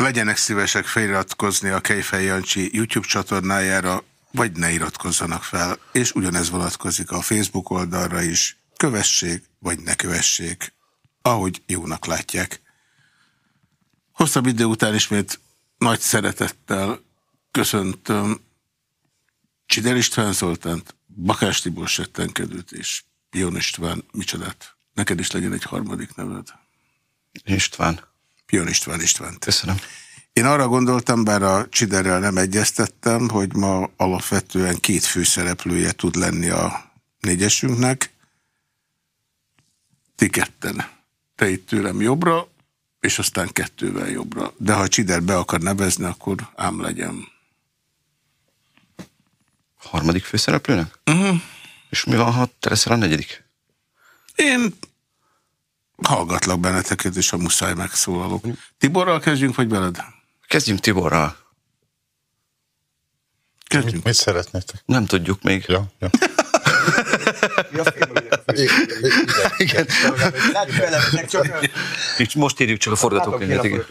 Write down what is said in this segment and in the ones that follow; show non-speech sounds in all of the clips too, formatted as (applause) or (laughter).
Legyenek szívesek feliratkozni a Kejfej Jancsi YouTube csatornájára, vagy ne iratkozzanak fel, és ugyanez vonatkozik a Facebook oldalra is. Kövessék, vagy ne kövessék, ahogy jónak látják. Hosszabb idő után ismét nagy szeretettel köszöntöm Csider István Zoltánt, Bakás Tibor Settenkedőt és Jón István, micsodát. Neked is legyen egy harmadik neved. István. Jón István István. Köszönöm. Én arra gondoltam, bár a Csiderrel nem egyeztettem, hogy ma alapvetően két főszereplője tud lenni a négyesünknek. Ti ketten. Te itt tőlem jobbra, és aztán kettővel jobbra. De ha Csider be akar nevezni, akkor ám legyen. Harmadik főszereplőnek? Uh -huh. És mi van, ha te leszel a negyedik? Én hallgatlak benneteket, és a muszáj megszólalok. Tiborral kezdjünk, vagy veled? Kezdjünk Tiborral. Kezdjünk. Mit, mit szeretnétek? Nem tudjuk még. Ja, ja. (laughs) Igen. Most írjuk csak a forgatókönyvet. Igen.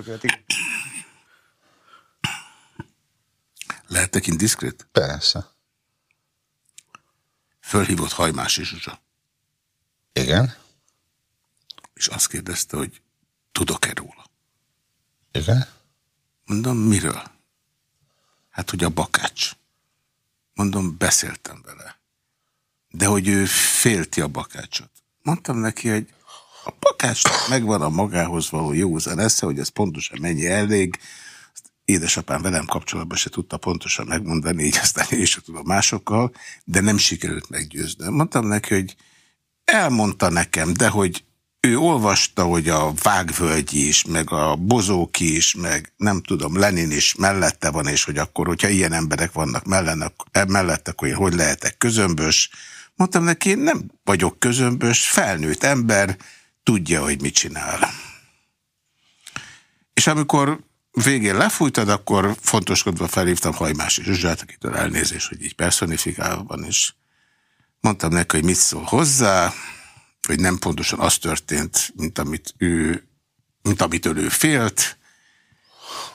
Lehetek indiszkrét? Persze. Fölhívott Hajmási Zsuzsa. Igen. És azt kérdezte, hogy tudok-e róla. Igen. Mondom, miről? Hát, hogy a bakács. Mondom, beszéltem vele. De hogy ő félti a bakácsot. Mondtam neki, hogy a bakácsnak megvan a magához való józan esze, hogy ez pontosan mennyi elég. Azt édesapám velem kapcsolatban se tudta pontosan megmondani, így aztán én is tudom másokkal, de nem sikerült meggyőzni. Mondtam neki, hogy elmondta nekem, de hogy ő olvasta, hogy a Vágvölgyi is, meg a Bozóki is, meg nem tudom, Lenin is mellette van, és hogy akkor, hogyha ilyen emberek vannak mellette, mellette akkor én hogy lehetek közömbös. Mondtam neki, én nem vagyok közömbös, felnőtt ember, tudja, hogy mit csinál. És amikor végén lefújtad, akkor fontoskodva felhívtam Hajmási Zsuzsát, akitől elnézés, hogy így personifikálva van, és mondtam neki, hogy mit szól hozzá, hogy nem pontosan az történt, mint amit ő, mint amitől ő félt,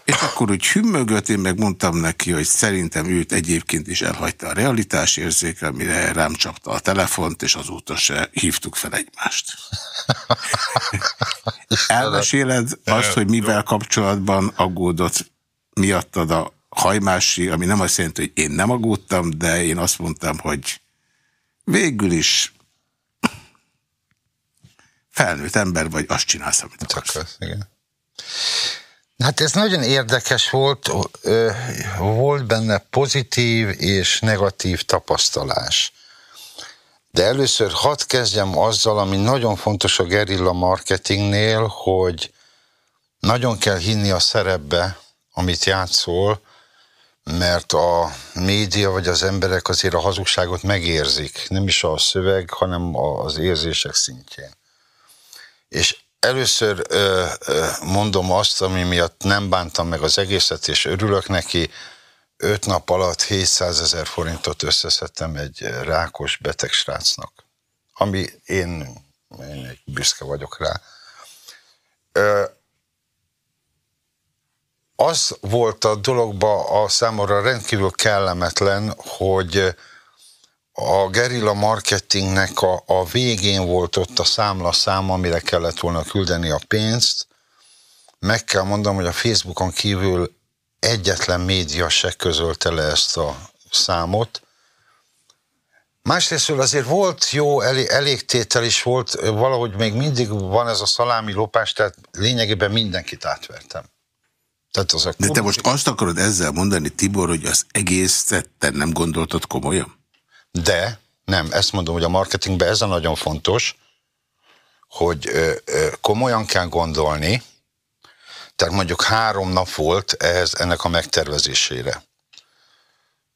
és akkor úgy hümmögött, én meg mondtam neki, hogy szerintem őt egyébként is elhagyta a realitás érzéke, mire rám csapta a telefont, és azóta se hívtuk fel egymást. (laughs) Elmeséled azt, hogy mivel kapcsolatban aggódott miattad a hajmási, ami nem azt jelenti, hogy én nem aggódtam, de én azt mondtam, hogy végül is felnőtt ember vagy, azt csinálsz, amit akarsz. Az, igen. Hát ez nagyon érdekes volt, volt benne pozitív és negatív tapasztalás. De először hadd kezdjem azzal, ami nagyon fontos a gerilla marketingnél, hogy nagyon kell hinni a szerepbe, amit játszol, mert a média vagy az emberek azért a hazugságot megérzik, nem is a szöveg, hanem az érzések szintjén. És először ö, ö, mondom azt, ami miatt nem bántam meg az egészet, és örülök neki, öt nap alatt 700 ezer forintot összeszedtem egy rákos beteg srácnak, ami én, én büszke vagyok rá. Ö, az volt a dologba a számomra rendkívül kellemetlen, hogy a gerilla marketingnek a, a végén volt ott a számlaszám, amire kellett volna küldeni a pénzt. Meg kell mondanom, hogy a Facebookon kívül egyetlen média se közölte le ezt a számot. Másrésztől azért volt jó, elég, elég tétel is volt, valahogy még mindig van ez a szalámi lopás, tehát lényegében mindenkit átvertem. Tehát az a De te most azt akarod ezzel mondani, Tibor, hogy az egészet te nem gondoltad komolyan? De, nem, ezt mondom, hogy a marketingben ez a nagyon fontos, hogy komolyan kell gondolni, tehát mondjuk három nap volt ehhez, ennek a megtervezésére.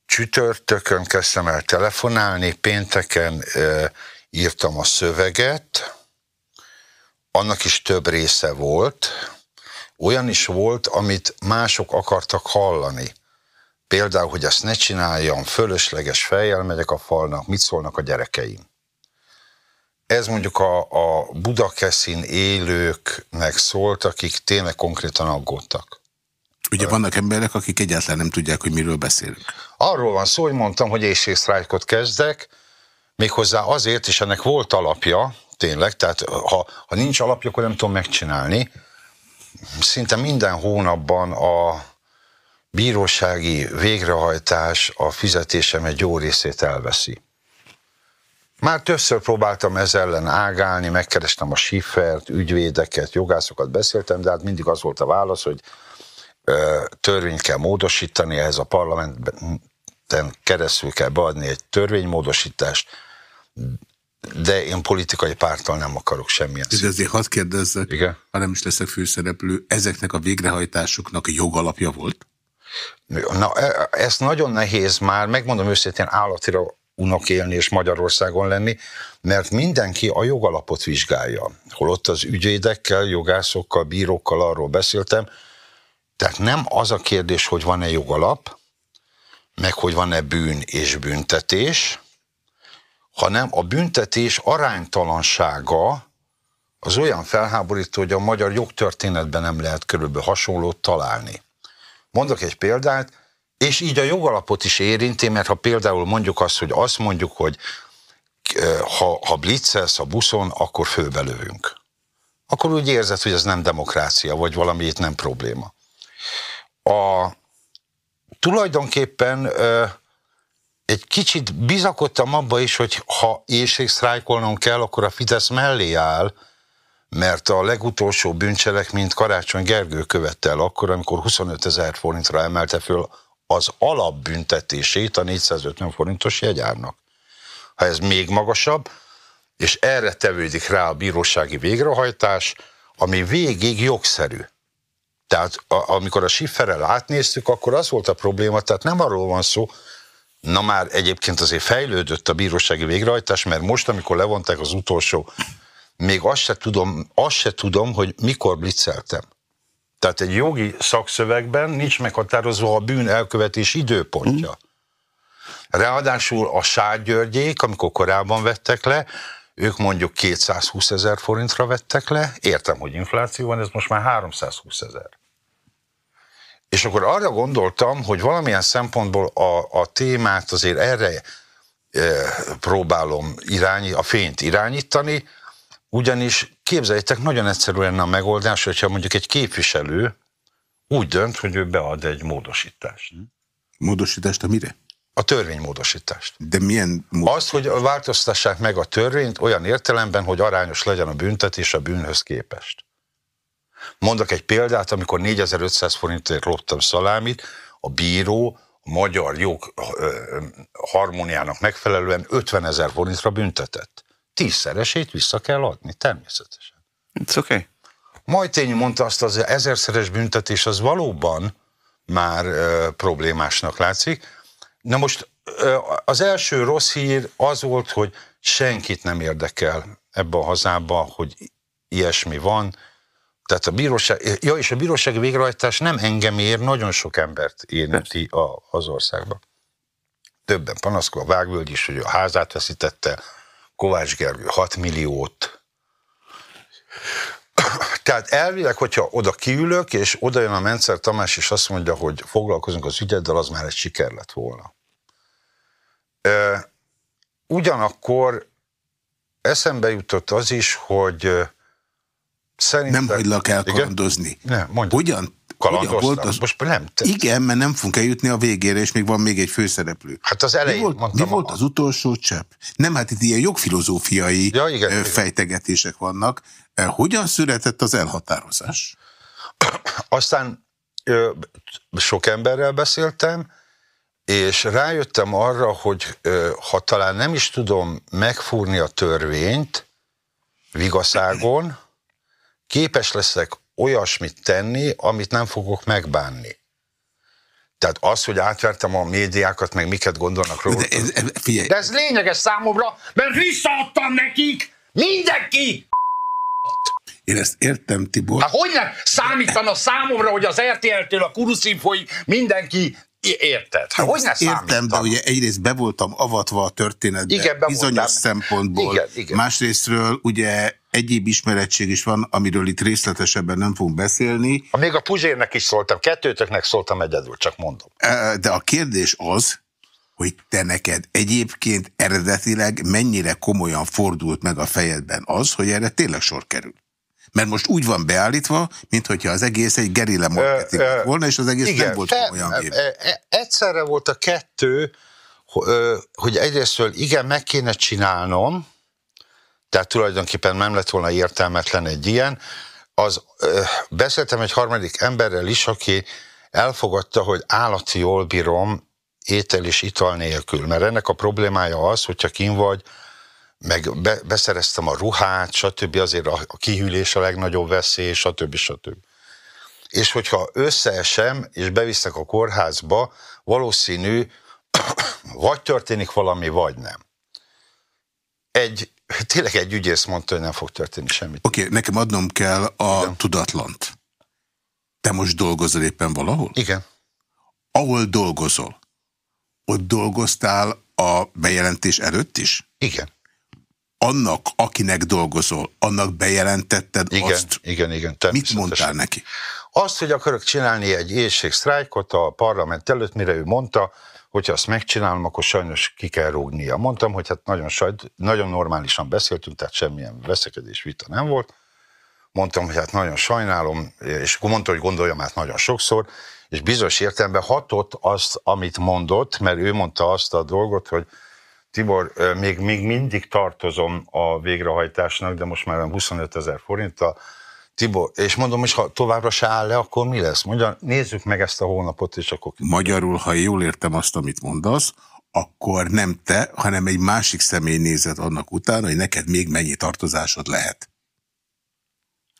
Csütörtökön kezdtem el telefonálni, pénteken ö, írtam a szöveget, annak is több része volt, olyan is volt, amit mások akartak hallani. Például, hogy ezt ne csináljam, fölösleges fejjel megyek a falnak, mit szólnak a gyerekeim. Ez mondjuk a, a Budakeszin élőknek szólt, akik tényleg konkrétan aggódtak. Ugye vannak emberek, akik egyáltalán nem tudják, hogy miről beszélünk. Arról van szó, hogy mondtam, hogy éjségsztrájkot kezdek, méghozzá azért, és ennek volt alapja, tényleg, tehát ha, ha nincs alapja, akkor nem tudom megcsinálni. Szinte minden hónapban a bírósági végrehajtás a fizetésem egy jó részét elveszi. Már többször próbáltam ezzel ellen ágálni, megkerestem a Schiffert, ügyvédeket, jogászokat beszéltem, de hát mindig az volt a válasz, hogy ö, törvényt kell módosítani, ehhez a parlamenten keresztül kell beadni egy törvénymódosítást, de én politikai párttal nem akarok semmilyen De azért hadd kérdezzek, Igen? ha nem is leszek főszereplő, ezeknek a végrehajtásoknak jogalapja volt? Na, e- ezt nagyon nehéz már, megmondom őszintén, állatira unok élni és Magyarországon lenni, mert mindenki a jogalapot vizsgálja. Holott az ügyvédekkel, jogászokkal, bírókkal arról beszéltem, tehát nem az a kérdés, hogy van-e jogalap, meg hogy van-e bűn és büntetés, hanem a büntetés aránytalansága az olyan felháborító, hogy a magyar jogtörténetben nem lehet körülbelül hasonlót találni. Mondok egy példát, és így a jogalapot is érinti, mert ha például mondjuk azt, hogy azt mondjuk, hogy ha, ha blitzelsz a buszon, akkor főbelövünk. Akkor úgy érzed, hogy ez nem demokrácia, vagy valami itt nem probléma. A, tulajdonképpen ö, egy kicsit bizakodtam abba is, hogy ha éjségsztrájkolnom kell, akkor a Fidesz mellé áll, mert a legutolsó bűncselekményt Karácsony Gergő követte el akkor, amikor 25 ezer forintra emelte föl az alapbüntetését a 450 forintos jegyárnak. Ha ez még magasabb, és erre tevődik rá a bírósági végrehajtás, ami végig jogszerű. Tehát a, amikor a Schifferrel átnéztük, akkor az volt a probléma, tehát nem arról van szó, na már egyébként azért fejlődött a bírósági végrehajtás, mert most, amikor levonták az utolsó, még azt se tudom, azt se tudom hogy mikor blitzeltem. Tehát egy jogi szakszövegben nincs meghatározva a bűn elkövetés időpontja. Ráadásul a Sárgyörgyék, amikor korábban vettek le, ők mondjuk 220 ezer forintra vettek le, értem, hogy infláció van, ez most már 320 ezer. És akkor arra gondoltam, hogy valamilyen szempontból a, a témát azért erre e, próbálom irányi, a fényt irányítani, ugyanis képzeljétek, nagyon egyszerű lenne a megoldás, hogyha mondjuk egy képviselő úgy dönt, hogy ő bead egy módosítást. Módosítást a mire? A törvénymódosítást. De milyen mód? Azt, hogy változtassák meg a törvényt olyan értelemben, hogy arányos legyen a büntetés a bűnhöz képest. Mondok egy példát, amikor 4500 forintért loptam szalámit, a bíró a magyar jog harmóniának megfelelően 50 ezer forintra büntetett. Tízszeresét vissza kell adni, természetesen. It's okay. Majtényi mondta azt, az ezerszeres büntetés az valóban már ö, problémásnak látszik. Na most ö, az első rossz hír az volt, hogy senkit nem érdekel ebbe a hazába, hogy ilyesmi van. Tehát a bíróság, ja, és a bírósági végrehajtás nem engem ér, nagyon sok embert érinti a, az országban. Többen panaszkol, a Vágvölgy is, hogy a házát veszítette, Kovács Gergő 6 milliót. Tehát elvileg, hogyha oda kiülök, és oda jön a Mencer Tamás, és azt mondja, hogy foglalkozunk az ügyeddel, az már egy siker lett volna. Ugyanakkor eszembe jutott az is, hogy szerintem... Nem hagylak elkalandozni. Nem. Hogyan Kalandoztam. Volt az... Most nem. Te... Igen, mert nem fogunk eljutni a végére, és még van még egy főszereplő. Hát az elején mi volt, mondtam. Mi volt az utolsó csepp? Nem, hát itt ilyen jogfilozófiai ja, igen, igen. fejtegetések vannak. Hogyan született az elhatározás? Aztán ö, sok emberrel beszéltem, és rájöttem arra, hogy ö, ha talán nem is tudom megfúrni a törvényt vigaszágon, képes leszek olyasmit tenni, amit nem fogok megbánni. Tehát az, hogy átvertem a médiákat, meg miket gondolnak róla. De ez, figyelj. De ez lényeges számomra, mert visszaadtam nekik mindenki! Én ezt értem, Tibor. Hát hogy nem számítana számomra, hogy az RTL-től a Kuruszin folyik, mindenki Érted? Hát, hogy ne Értem, de ugye egyrészt be voltam avatva a történetbe igen, bizonyos voltam. szempontból. Igen, igen. Másrésztről ugye egyéb ismeretség is van, amiről itt részletesebben nem fogunk beszélni. Ha még a Puzsérnek is szóltam, kettőtöknek szóltam egyedül, csak mondom. De a kérdés az, hogy te neked egyébként eredetileg mennyire komolyan fordult meg a fejedben az, hogy erre tényleg sor kerül. Mert most úgy van beállítva, mintha az egész egy gerilla marketing ö, ö, volna, és az egész igen, nem volt. E, e, egyszerre volt a kettő, hogy egyrésztől igen, meg kéne csinálnom, tehát tulajdonképpen nem lett volna értelmetlen egy ilyen, az beszéltem egy harmadik emberrel is, aki elfogadta, hogy állati jól bírom étel és ital nélkül, mert ennek a problémája az, hogyha kim vagy, meg be, beszereztem a ruhát, stb. azért a, a kihűlés a legnagyobb veszély, stb. stb. És hogyha összeesem, és bevisznek a kórházba, valószínű, (clears throat) vagy történik valami, vagy nem. Egy, tényleg egy ügyész mondta, hogy nem fog történni semmit. Oké, okay, nekem adnom kell a Igen. tudatlant. Te most dolgozol éppen valahol? Igen. Ahol dolgozol, ott dolgoztál a bejelentés előtt is? Igen annak, akinek dolgozol, annak bejelentetted igen, azt? Igen, igen. Mit mondtál neki? Azt, hogy akarok csinálni egy éjségsztrájkot a parlament előtt, mire ő mondta, hogyha azt megcsinálom, akkor sajnos ki kell rúgnia. Mondtam, hogy hát nagyon, sajt, nagyon normálisan beszéltünk, tehát semmilyen veszekedés, vita nem volt. Mondtam, hogy hát nagyon sajnálom, és mondta, hogy gondoljam át nagyon sokszor, és bizonyos értelemben hatott azt, amit mondott, mert ő mondta azt a dolgot, hogy Tibor, még, még mindig tartozom a végrehajtásnak, de most már 25 ezer forinttal. Tibor, és mondom, és ha továbbra se áll le, akkor mi lesz? Mondja, nézzük meg ezt a hónapot, és akkor... Magyarul, ha jól értem azt, amit mondasz, akkor nem te, hanem egy másik személy nézett annak után, hogy neked még mennyi tartozásod lehet.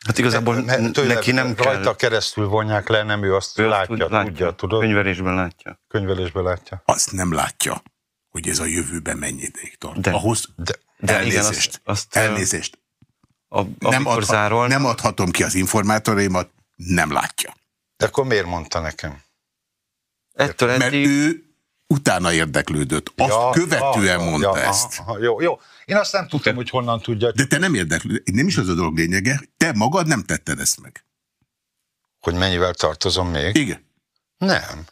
Hát igazából mert tőle, neki nem rajta kell. keresztül vonják le, nem ő azt ő látja, látja, tudja, tudod? Könyvelésben látja. Könyvelésben látja. Azt nem látja hogy ez a jövőben mennyi ideig tart. De, Ahhoz de, de elnézést. Igen, azt, azt, elnézést. A, nem, adhat, zárol... nem adhatom ki az informátoraimat, nem látja. De akkor miért mondta nekem? Ettől Mert eddig... ő utána érdeklődött. Azt ja, követően ja, mondta ja, ezt. Aha, jó, jó. Én azt nem tudtam, hogy honnan tudja. De te nem érdeklődött. Nem is az a dolog lényege. Te magad nem tetted ezt meg. Hogy mennyivel tartozom még? Igen. Nem.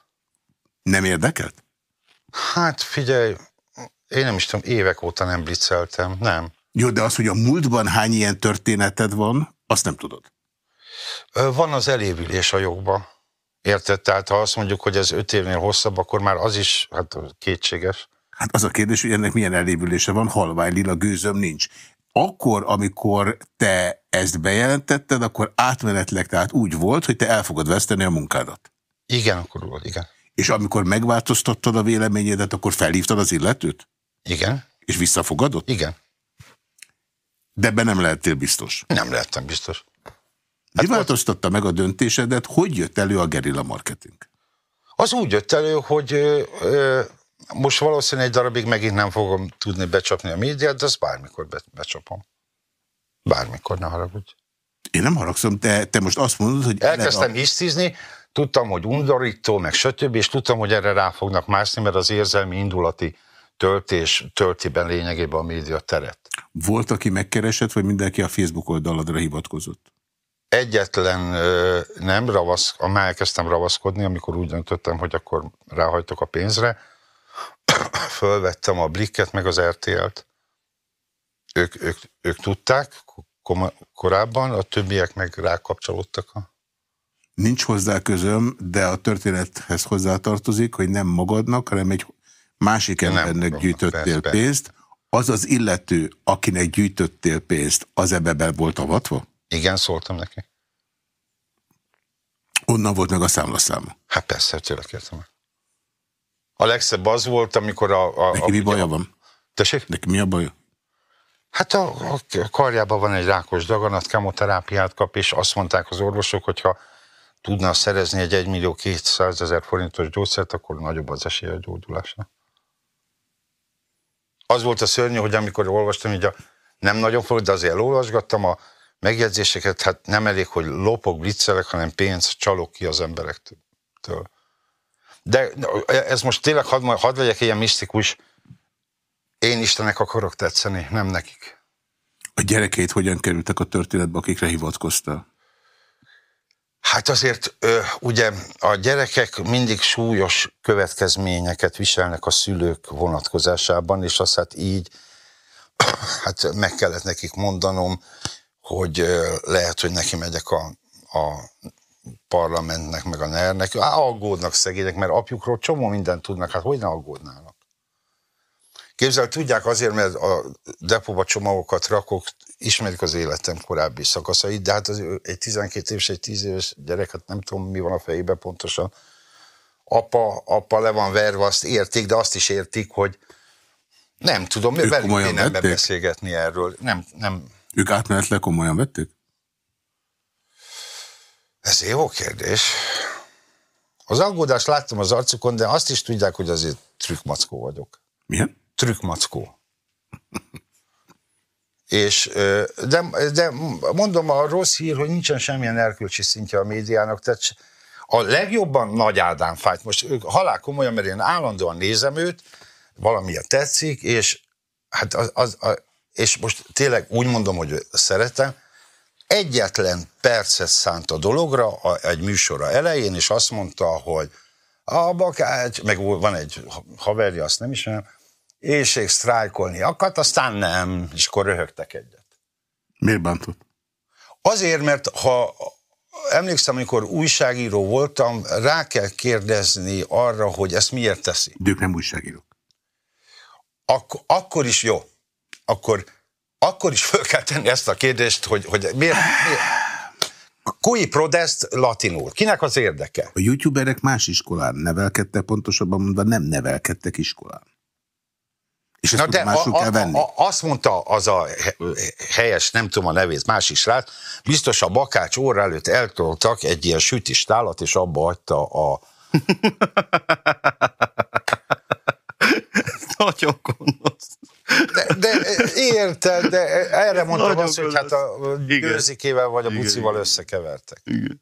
Nem érdekelt? Hát figyelj, én nem is tudom, évek óta nem blitzeltem, nem. Jó, de az, hogy a múltban hány ilyen történeted van, azt nem tudod. Van az elévülés a jogba. Érted? Tehát ha azt mondjuk, hogy ez öt évnél hosszabb, akkor már az is hát kétséges. Hát az a kérdés, hogy ennek milyen elévülése van, halvány lila gőzöm nincs. Akkor, amikor te ezt bejelentetted, akkor átmenetleg tehát úgy volt, hogy te el fogod veszteni a munkádat. Igen, akkor volt, igen. És amikor megváltoztattad a véleményedet, akkor felhívtad az illetőt? Igen. És visszafogadott? Igen. De ebben nem lehettél biztos? Nem lehettem biztos. Hát Mi változtatta meg a döntésedet? Hogy jött elő a gerilla marketing? Az úgy jött elő, hogy ö, ö, most valószínűleg egy darabig megint nem fogom tudni becsapni a médiát, de azt bármikor be, becsapom. Bármikor, ne haragudj. Én nem haragszom, te, te most azt mondod, hogy... Elkezdtem a... hisztizni, Tudtam, hogy undorító, meg stb., és tudtam, hogy erre rá fognak mászni, mert az érzelmi indulati töltés tölti be lényegében a média teret. Volt, aki megkeresett, vagy mindenki a Facebook oldaladra hivatkozott? Egyetlen nem, ravasz, már elkezdtem ravaszkodni, amikor úgy döntöttem, hogy akkor ráhajtok a pénzre. (coughs) Fölvettem a Blikket, meg az RTL-t. Ők, ők, ők tudták korábban, a többiek meg rákapcsolódtak a Nincs hozzá közöm, de a történethez hozzátartozik, hogy nem magadnak, hanem egy másik embernek gyűjtöttél persze, pénzt. Az az illető, akinek gyűjtöttél pénzt, az ebbe volt avatva? Igen, szóltam neki. Onnan volt meg a számlaszáma? Hát persze, tőle kértem. A legszebb az volt, amikor a... a Neki mi baja van? Tessék? Neki mi a baja? Hát a, a karjában van egy rákos daganat, kemoterápiát kap, és azt mondták az orvosok, hogyha tudna szerezni egy 1 millió 200 ezer forintos gyógyszert, akkor nagyobb az esély a gyógyulásra. Az volt a szörnyű, hogy amikor olvastam, hogy a, nem nagyon fogok, de azért elolvasgattam a megjegyzéseket, hát nem elég, hogy lopok, blitzelek, hanem pénzt csalok ki az emberektől. De ez most tényleg, hadd, hadd legyek ilyen misztikus, én Istennek akarok tetszeni, nem nekik. A gyerekeit hogyan kerültek a történetbe, akikre hivatkoztál? Hát azért ugye a gyerekek mindig súlyos következményeket viselnek a szülők vonatkozásában, és azt hát így (clears throat) hát meg kellett nekik mondanom, hogy lehet, hogy neki megyek a, a parlamentnek, meg a NER-nek. Aggódnak szegények, mert apjukról csomó mindent tudnak, hát hogy ne aggódnának? Képzel, tudják azért, mert a depóba csomagokat rakok, ismerik az életem korábbi szakaszait, de hát az, egy 12 éves, egy 10 éves gyerek, hát nem tudom, mi van a fejében pontosan. Apa, apa le van verve, azt értik, de azt is értik, hogy nem tudom, ők velük nem beszélgetni erről. Nem, nem. Ők átmenetleg komolyan vették? Ez jó kérdés. Az aggódást láttam az arcukon, de azt is tudják, hogy azért trükkmackó vagyok. Milyen? Trükkmackó. És, de, de mondom, a rossz hír, hogy nincsen semmilyen erkölcsi szintje a médiának, tehát a legjobban Nagy Ádám fájt. Most halál komolyan, mert én állandóan nézem őt, valamilyen tetszik, és hát az, az, az, és most tényleg úgy mondom, hogy szeretem, egyetlen percet szánt a dologra a, egy műsora elején, és azt mondta, hogy a bakács, meg van egy haverja, azt nem ismerem, éjség sztrájkolni akart, aztán nem, és akkor röhögtek egyet. Miért bántott? Azért, mert ha emlékszem, amikor újságíró voltam, rá kell kérdezni arra, hogy ezt miért teszi. De ők nem újságírók. Ak- akkor is jó. Akkor akkor is fel kell tenni ezt a kérdést, hogy, hogy miért, miért? Kui prodest latinul. Kinek az érdeke? A youtuberek más iskolán nevelkedtek, pontosabban mondva nem nevelkedtek iskolán. És ezt Na de a, kell venni. A, azt mondta az a helyes, nem tudom a nevét, másik srác, biztos a bakács óra előtt eltoltak egy ilyen sütistálat, és abba hagyta a... (laughs) Nagyon gonosz. De, de érted, de erre mondtam azt, hogy hát a gőzikével vagy a bucival Igen. összekevertek. Igen.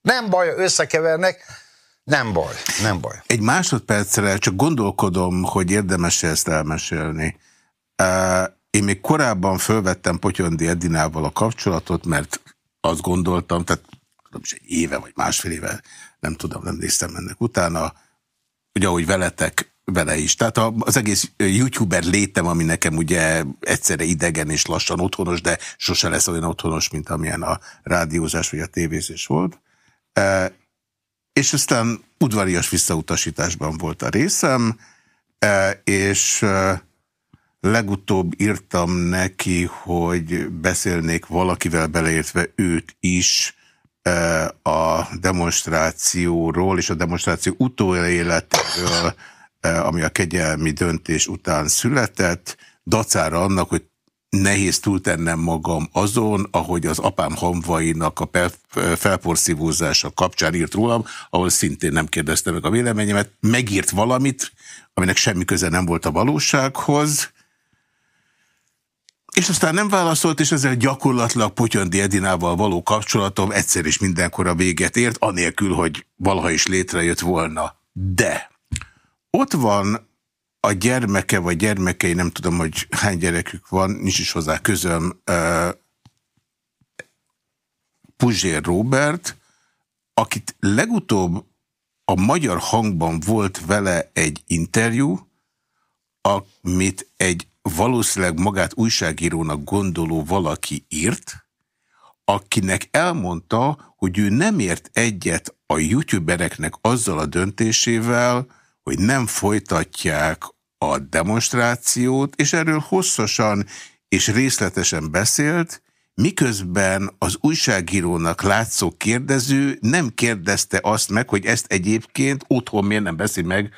Nem baj, összekevernek, nem baj, nem baj. Egy másodpercre csak gondolkodom, hogy érdemes -e ezt elmesélni. Én még korábban fölvettem Potyondi Edinával a kapcsolatot, mert azt gondoltam, tehát nem is egy éve vagy másfél éve, nem tudom, nem néztem ennek utána, hogy ahogy veletek vele is. Tehát az egész youtuber létem, ami nekem ugye egyszerre idegen és lassan otthonos, de sose lesz olyan otthonos, mint amilyen a rádiózás vagy a tévézés volt. E, és aztán udvarias visszautasításban volt a részem, e, és e, legutóbb írtam neki, hogy beszélnék valakivel beleértve őt is a demonstrációról és a demonstráció utóéletéről ami a kegyelmi döntés után született, dacára annak, hogy nehéz túltennem magam azon, ahogy az apám hamvainak a felporszívózása kapcsán írt rólam, ahol szintén nem kérdezte meg a véleményemet, megírt valamit, aminek semmi köze nem volt a valósághoz, és aztán nem válaszolt, és ezzel gyakorlatilag Potyondi Edinával való kapcsolatom egyszer is mindenkor a véget ért, anélkül, hogy valaha is létrejött volna. De ott van a gyermeke vagy gyermekei, nem tudom, hogy hány gyerekük van, nincs is hozzá közöm, Puzsér Robert, akit legutóbb a magyar hangban volt vele egy interjú, amit egy valószínűleg magát újságírónak gondoló valaki írt, akinek elmondta, hogy ő nem ért egyet a youtubereknek azzal a döntésével, hogy nem folytatják a demonstrációt, és erről hosszasan és részletesen beszélt, miközben az újságírónak látszó kérdező nem kérdezte azt meg, hogy ezt egyébként otthon miért nem beszél meg,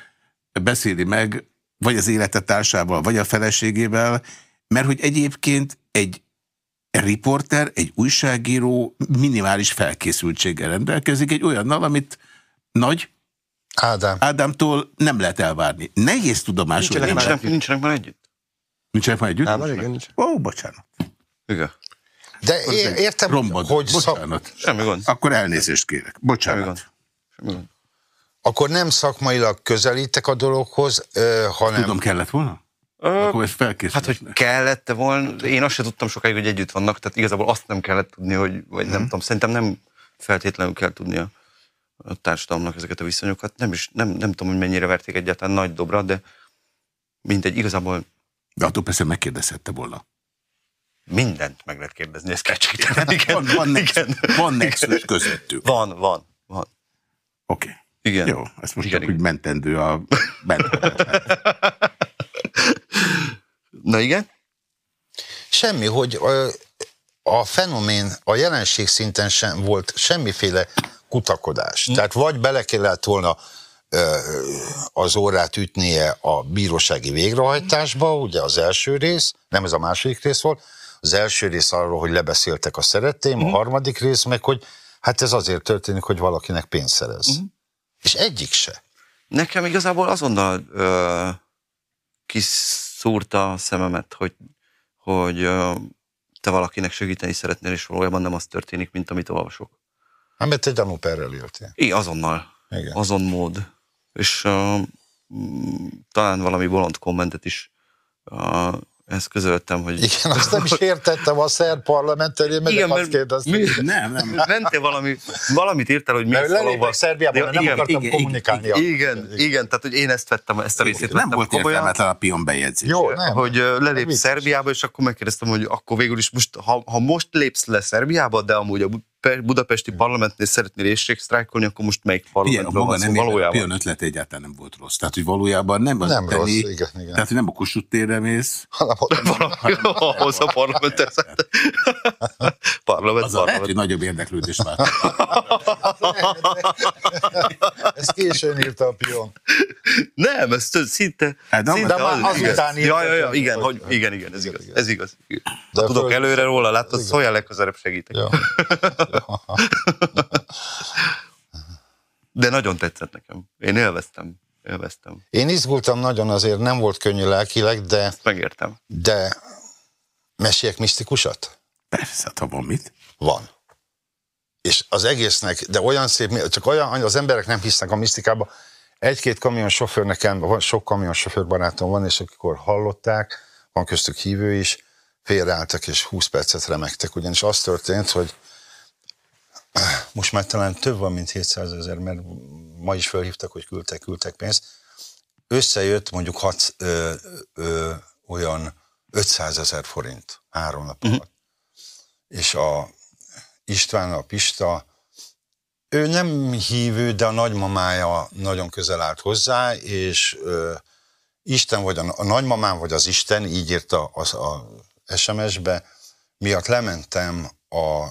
beszéli meg, vagy az életetársával, vagy a feleségével, mert hogy egyébként egy riporter, egy újságíró minimális felkészültséggel rendelkezik, egy olyannal, amit nagy, Ádám. Ádámtól nem lehet elvárni. Nehéz tudomásul. Nincsenek, nincsenek, nincsenek már együtt? Nincsenek már együtt? Ádám, igen, nincs. Ó, bocsánat. Igen. De én értem, Rombad. hogy... Bocsánat. Semmi gond. Akkor elnézést kérek. Bocsánat. Semmi gond. Semmi gond. Akkor nem szakmailag közelítek a dologhoz, hanem... Tudom, kellett volna? Akkor ezt Hát, hogy kellett volna, én azt sem tudtam sokáig, hogy együtt vannak, tehát igazából azt nem kellett tudni, hogy, vagy nem hmm. tudom, szerintem nem feltétlenül kell tudnia a társadalomnak ezeket a viszonyokat. Nem, is, nem, nem tudom, hogy mennyire verték egyáltalán nagy dobra, de mindegy, igazából... De attól persze megkérdezhette volna. Mindent meg lehet kérdezni, ez kétségtelen. Igen, van, van, igen. van nexus közöttük. Van, van, van. Oké. Okay. Igen. Jó, ezt most igen, csak igen. úgy mentendő a (laughs) Na igen? Semmi, hogy a, a fenomén a jelenség szinten sem volt semmiféle kutakodás. Hm. Tehát vagy bele kellett volna az órát ütnie a bírósági végrehajtásba, ugye az első rész, nem ez a második rész volt, az első rész arról, hogy lebeszéltek a szerettém, uh-huh. a hm. harmadik rész meg, hogy hát ez azért történik, hogy valakinek pénzt szerez. Uh-huh. És egyik se. Nekem igazából azonnal ö, kiszúrta a szememet, hogy, hogy ö, te valakinek segíteni szeretnél, és valójában nem az történik, mint amit olvasok. Hát mert egy gyanúperrel éltél. Igen, azonnal. Igen. Azon mód. És uh, talán valami bolond kommentet is uh, ezt közöltem, hogy... Igen, azt nem is (laughs) értettem a szerb parlament elé, meg igen, azt kérdeztem. Mi? Nem, nem. (laughs) Mentél valami, valamit írtál, hogy mi valóban... Szerbiában, nem igen, akartam igen, kommunikálni. Igen, igen, igen, igen, tehát hogy én ezt vettem, ezt a részét Nem volt értelmetlen a pion bejegyzés. Jó, nem. Hogy lelép Szerbiába, és akkor megkérdeztem, hogy akkor végül is most, ha, ha most lépsz le Szerbiába, de amúgy a budapesti parlamentnél szeretnél éjségsztrájkolni, akkor most melyik parlamentről van szó valójában? Pion ötlet egyáltalán nem volt rossz. Tehát, hogy valójában nem, nem tenni, rossz, igen, igen. Tehát, hogy nem a Kossuth térre mész. Ahhoz a parlament Parlament, az lehet, hogy nagyobb érdeklődés már. Ez későn írta a Pion. Nem, ez szinte, hát, szinte de az, azután ja, ja, ja, igen, hogy, igen, igen, ez igaz. Ez igaz. De tudok előre róla, látod, szóljál legközelebb segítek. De nagyon tetszett nekem. Én élveztem. Élveztem. Én izgultam nagyon, azért nem volt könnyű lelkileg, de... Ezt megértem. De mesélyek misztikusat? Persze, hát ha van mit. Van. És az egésznek, de olyan szép, csak olyan, az emberek nem hisznek a misztikába. Egy-két kamion sofőr nekem, van, sok kamion sofőr barátom van, és akkor hallották, van köztük hívő is, félreálltak és 20 percet remektek, ugyanis az történt, hogy most már talán több van, mint 700 ezer, mert ma is felhívtak, hogy küldtek, küldtek pénzt. Összejött mondjuk hat, ö, ö, olyan 500 ezer forint három nap alatt. Uh-huh. És a István, a Pista, ő nem hívő, de a nagymamája nagyon közel állt hozzá, és ö, Isten, vagy a, a nagymamám, vagy az Isten, így írta az, a SMS-be, miatt lementem a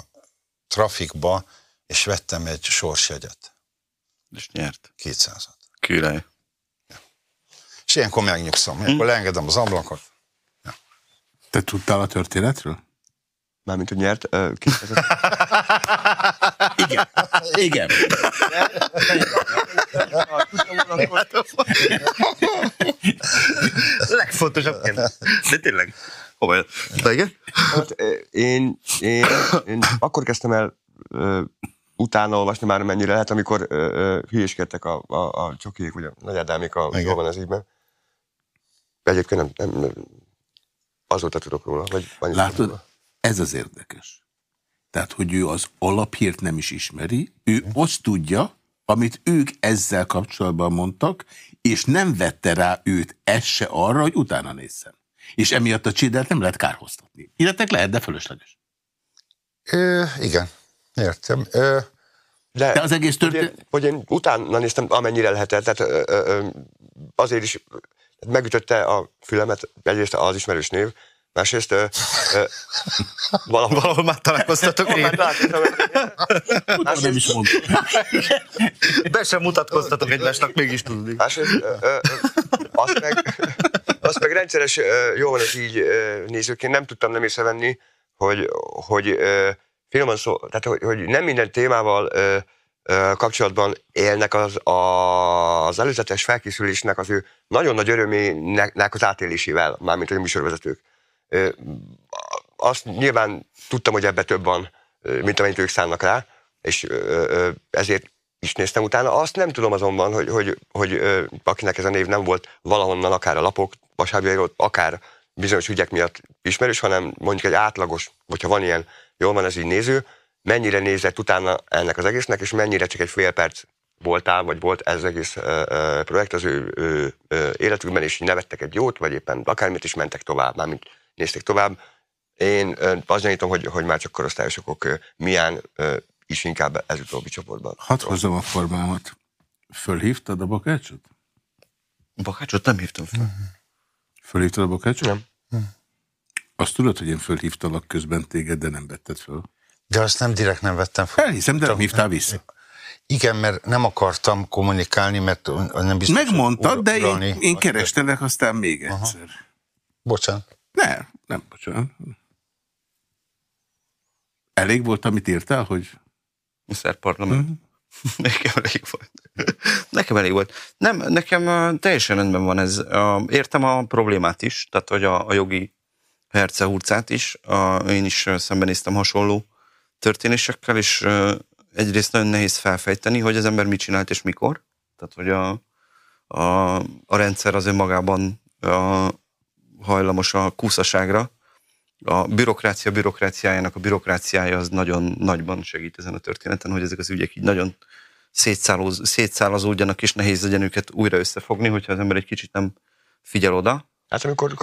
trafikba, és vettem egy sorsjegyet. És nyert? 200 Király. Ja. És ilyenkor megnyugszom, hm? akkor leengedem az ablakot. Ja. Te tudtál a történetről? Mármint, hogy nyert? Uh, Igen. Igen. Legfontosabb kérdés. De tényleg. Hova De igen? Hát, én, én, én akkor kezdtem el uh, utána olvasni már mennyire lehet, amikor uh, uh, hülyéskedtek a, a, a csokiék, ugye Nagy Ádámék a hol van az ígyben. Egyébként nem, nem, azóta tudok róla. Vagy Látod, róla. Ez az érdekes. Tehát, hogy ő az alaphírt nem is ismeri, ő azt tudja, amit ők ezzel kapcsolatban mondtak, és nem vette rá őt ez se arra, hogy utána nézzen. És emiatt a csidert nem lehet kárhoztatni. Illetve lehet, de fölösleges. Ö, igen, értem. Ö, de, de az egész történet... Hogy, hogy én utána néztem, amennyire lehetett, tehát ö, ö, azért is megütötte a fülemet, egyrészt az ismerős név, Másrészt ö, ö, valahol, valahol már találkoztatok. Én. Másrészt, nem is mondtam. Be sem mutatkoztatok egymásnak, mégis tudni. Másrészt ö, ö, azt, meg, azt meg rendszeres, ö, jó van ez így ö, nézőként, nem tudtam nem észrevenni, hogy, hogy ö, finoman szó, tehát hogy, hogy nem minden témával ö, ö, kapcsolatban élnek az, a, az előzetes felkészülésnek az ő nagyon nagy örömének az átélésével, mármint a műsorvezetők azt nyilván tudtam, hogy ebbe több van, mint amennyit ők szánnak rá, és ezért is néztem utána. Azt nem tudom azonban, hogy, hogy, hogy akinek ez a név nem volt valahonnan, akár a lapok, vasárjairól, akár bizonyos ügyek miatt ismerős, hanem mondjuk egy átlagos, hogyha van ilyen, jól van ez így néző, mennyire nézett utána ennek az egésznek, és mennyire csak egy fél perc voltál, vagy volt ez az egész ö, ö, projekt az ő, ő, ő életükben, és nevettek egy jót, vagy éppen akármit is mentek tovább, mármint nézték tovább. Én azt gyanítom, hogy, hogy már csak korosztályosokok ö, milyen is inkább ez utóbbi csoportban. Hadd hozzam a formámat. Fölhívtad a bakácsot? Bakácsot nem hívtam fel. Fölhívtad a bakácsot? Nem. Azt tudod, hogy én fölhívtalak közben téged, de nem vetted föl. De azt nem direkt nem vettem fel. Elhiszem, de nem hívtál vissza. Igen, mert nem akartam kommunikálni, mert nem biztos, Megmondtad, de én, én kerestelek aztán még egyszer. Bocsánat. Nem, nem, bocsánat. Elég volt, amit írtál, hogy... Mr. Parlament. (laughs) Nekem elég volt. nekem elég volt. Nem, nekem teljesen rendben van ez. Értem a problémát is, tehát hogy a, a jogi herce hurcát is. Én is szembenéztem hasonló történésekkel, és egyrészt nagyon nehéz felfejteni, hogy az ember mit csinált és mikor. Tehát, hogy a, a, a rendszer az önmagában a, hajlamos a kúszaságra. A bürokrácia bürokráciájának a bürokráciája az nagyon nagyban segít ezen a történeten, hogy ezek az ügyek így nagyon szétszálazódjanak, és nehéz legyen őket újra összefogni, hogyha az ember egy kicsit nem figyel oda. Hát amikor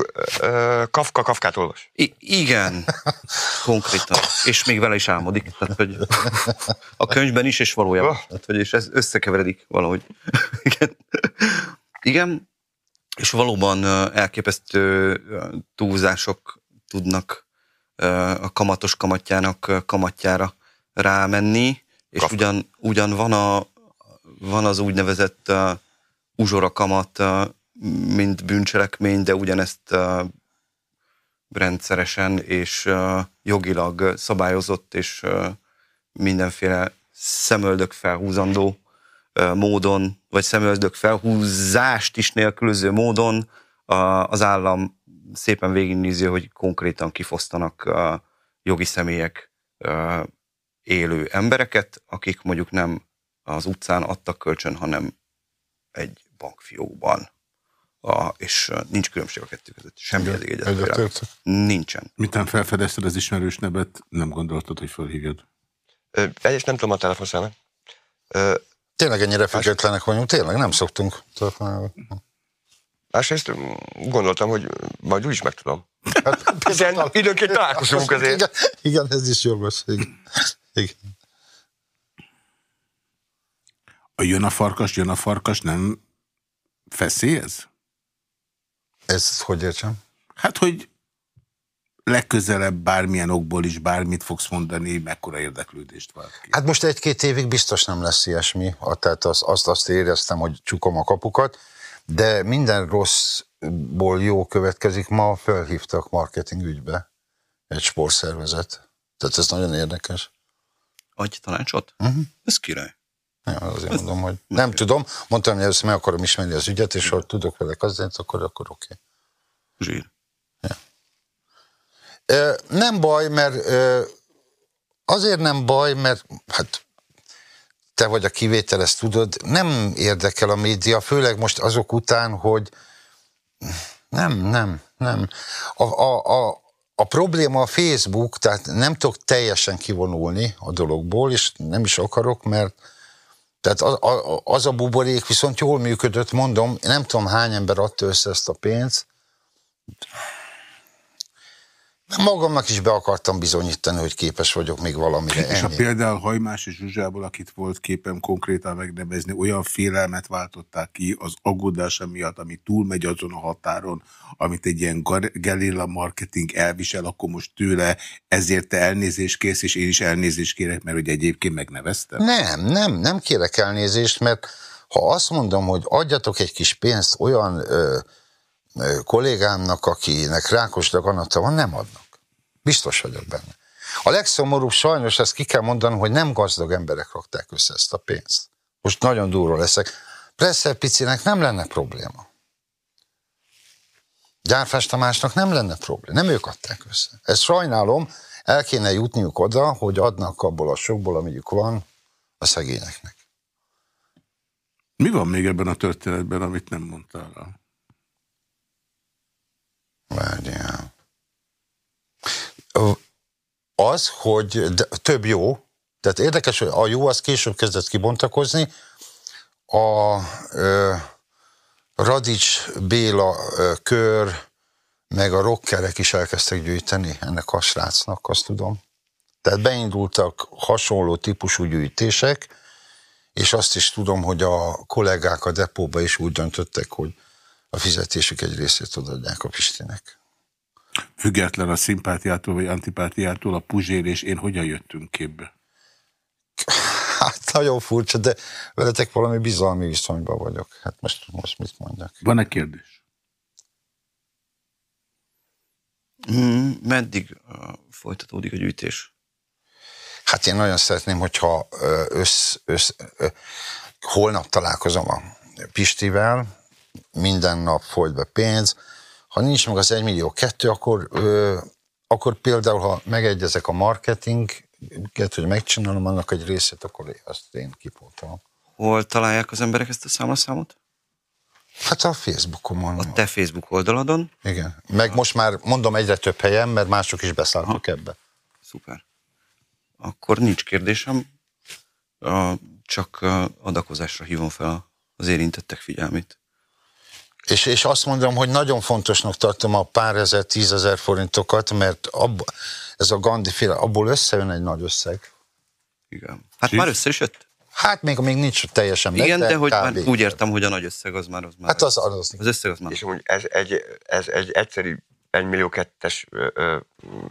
ö, Kafka Kafkát olvas. I- igen, (laughs) konkrétan. És még vele is álmodik. Tehát, hogy a könyvben is, és valójában. Tehát, hogy és ez összekeveredik valahogy. (laughs) Igen. Igen. És valóban elképesztő túlzások tudnak a kamatos kamatjának kamatjára rámenni, és Kafka. ugyan, ugyan van, a, van az úgynevezett uh, uzsora kamat, uh, mint bűncselekmény, de ugyanezt uh, rendszeresen és uh, jogilag szabályozott és uh, mindenféle szemöldök felhúzandó módon, vagy szemöldök felhúzást is nélkülöző módon az állam szépen végignézi, hogy konkrétan kifosztanak jogi személyek élő embereket, akik mondjuk nem az utcán adtak kölcsön, hanem egy bankfiókban. A, és nincs különbség a kettő között. Semmi eddig egyetlen. Nincsen. Miután felfedezted az ismerős nevet, nem gondoltad, hogy fölhívjad. Ö, Egyrészt nem tudom a telefonszámát. Tényleg ennyire függetlenek vagyunk, tényleg nem szoktunk. telefonálni. Másrészt gondoltam, hogy majd úgyis megtudom. Hát, (laughs) Hiszen (laughs) időnként találkozunk azért. Igen, igen, ez is jogos. Igen. igen. A jön a farkas, jön a farkas, nem feszélyez? Ez hogy értsem? Hát, hogy legközelebb bármilyen okból is bármit fogsz mondani, mekkora érdeklődést vált ki. Hát most egy-két évig biztos nem lesz ilyesmi, tehát azt, azt, azt éreztem, hogy csukom a kapukat, de minden rosszból jó következik. Ma felhívtak marketing ügybe egy sportszervezet. Tehát ez nagyon érdekes. Adj tanácsot? Mhm. Uh-huh. Ez király. Ja, azért mondom, hogy nem tudom. Mondtam, hogy először meg akarom ismerni az ügyet, és ha tudok vele kezdeni, akkor, akkor oké. Zsír. Nem baj, mert azért nem baj, mert hát te vagy a kivétel, ezt tudod, nem érdekel a média, főleg most azok után, hogy nem, nem, nem. A, a, a, a probléma a Facebook, tehát nem tudok teljesen kivonulni a dologból, és nem is akarok, mert tehát az a, az a buborék viszont jól működött, mondom, nem tudom hány ember adta össze ezt a pénzt, Magamnak is be akartam bizonyítani, hogy képes vagyok még valamire. És ha Ennyi. például Hajmás és Zsuzsából, akit volt képem konkrétan megnevezni, olyan félelmet váltották ki az aggódása miatt, ami túlmegy azon a határon, amit egy ilyen gerilla marketing elvisel, akkor most tőle ezért te elnézést kész, és én is elnézést kérek, mert hogy egyébként megneveztem. Nem, nem, nem kérek elnézést, mert ha azt mondom, hogy adjatok egy kis pénzt olyan ö, kollégámnak, akinek rákos daganata van, nem adnak. Biztos vagyok benne. A legszomorúbb sajnos, ezt ki kell mondanom, hogy nem gazdag emberek rakták össze ezt a pénzt. Most nagyon durva leszek. Presser Picinek nem lenne probléma. Gyárfás Tamásnak nem lenne probléma. Nem ők adták össze. Ezt sajnálom, el kéne jutniuk oda, hogy adnak abból a sokból, amiük van, a szegényeknek. Mi van még ebben a történetben, amit nem mondtál el? Várjál. Az, hogy több jó, tehát érdekes, hogy a jó az később kezdett kibontakozni, a ö, Radics Béla ö, kör, meg a rockerek is elkezdtek gyűjteni ennek a srácnak, azt tudom. Tehát beindultak hasonló típusú gyűjtések, és azt is tudom, hogy a kollégák a depóba is úgy döntöttek, hogy a fizetésük egy részét odaadják a Pistinek. Független a szimpátiától vagy antipátiától a Puzsér és én hogyan jöttünk képbe? Hát nagyon furcsa, de veletek valami bizalmi viszonyban vagyok. Hát most, most mit mondjak? Van-e kérdés? Mm, meddig uh, folytatódik a gyűjtés? Hát én nagyon szeretném, hogyha össz, össz, holnap találkozom a Pistivel, minden nap folyt be pénz. Ha nincs meg az 1 millió kettő, akkor, ö, akkor például, ha megegyezek a marketing, hogy megcsinálom annak egy részét, akkor azt én kipótolom. Hol találják az emberek ezt a számlaszámot? Hát a Facebookon. A te Facebook oldaladon? Igen. Meg most már mondom egyre több helyen, mert mások is beszálltak Aha. ebbe. Szuper. Akkor nincs kérdésem, csak adakozásra hívom fel az érintettek figyelmét. És, és azt mondom, hogy nagyon fontosnak tartom a pár ezer, tízezer forintokat, mert abba, ez a Gandhi féle, abból összejön egy nagy összeg. Igen. Hát már össze is jött? Hát még, még nincs teljesen meg, Igen, de, de hogy már úgy értem, hogy a nagy összeg az már az már. Hát az, az, az, az összeg az már. És amúgy ez egy, ez egy egyszerű 1 millió kettes ö, ö,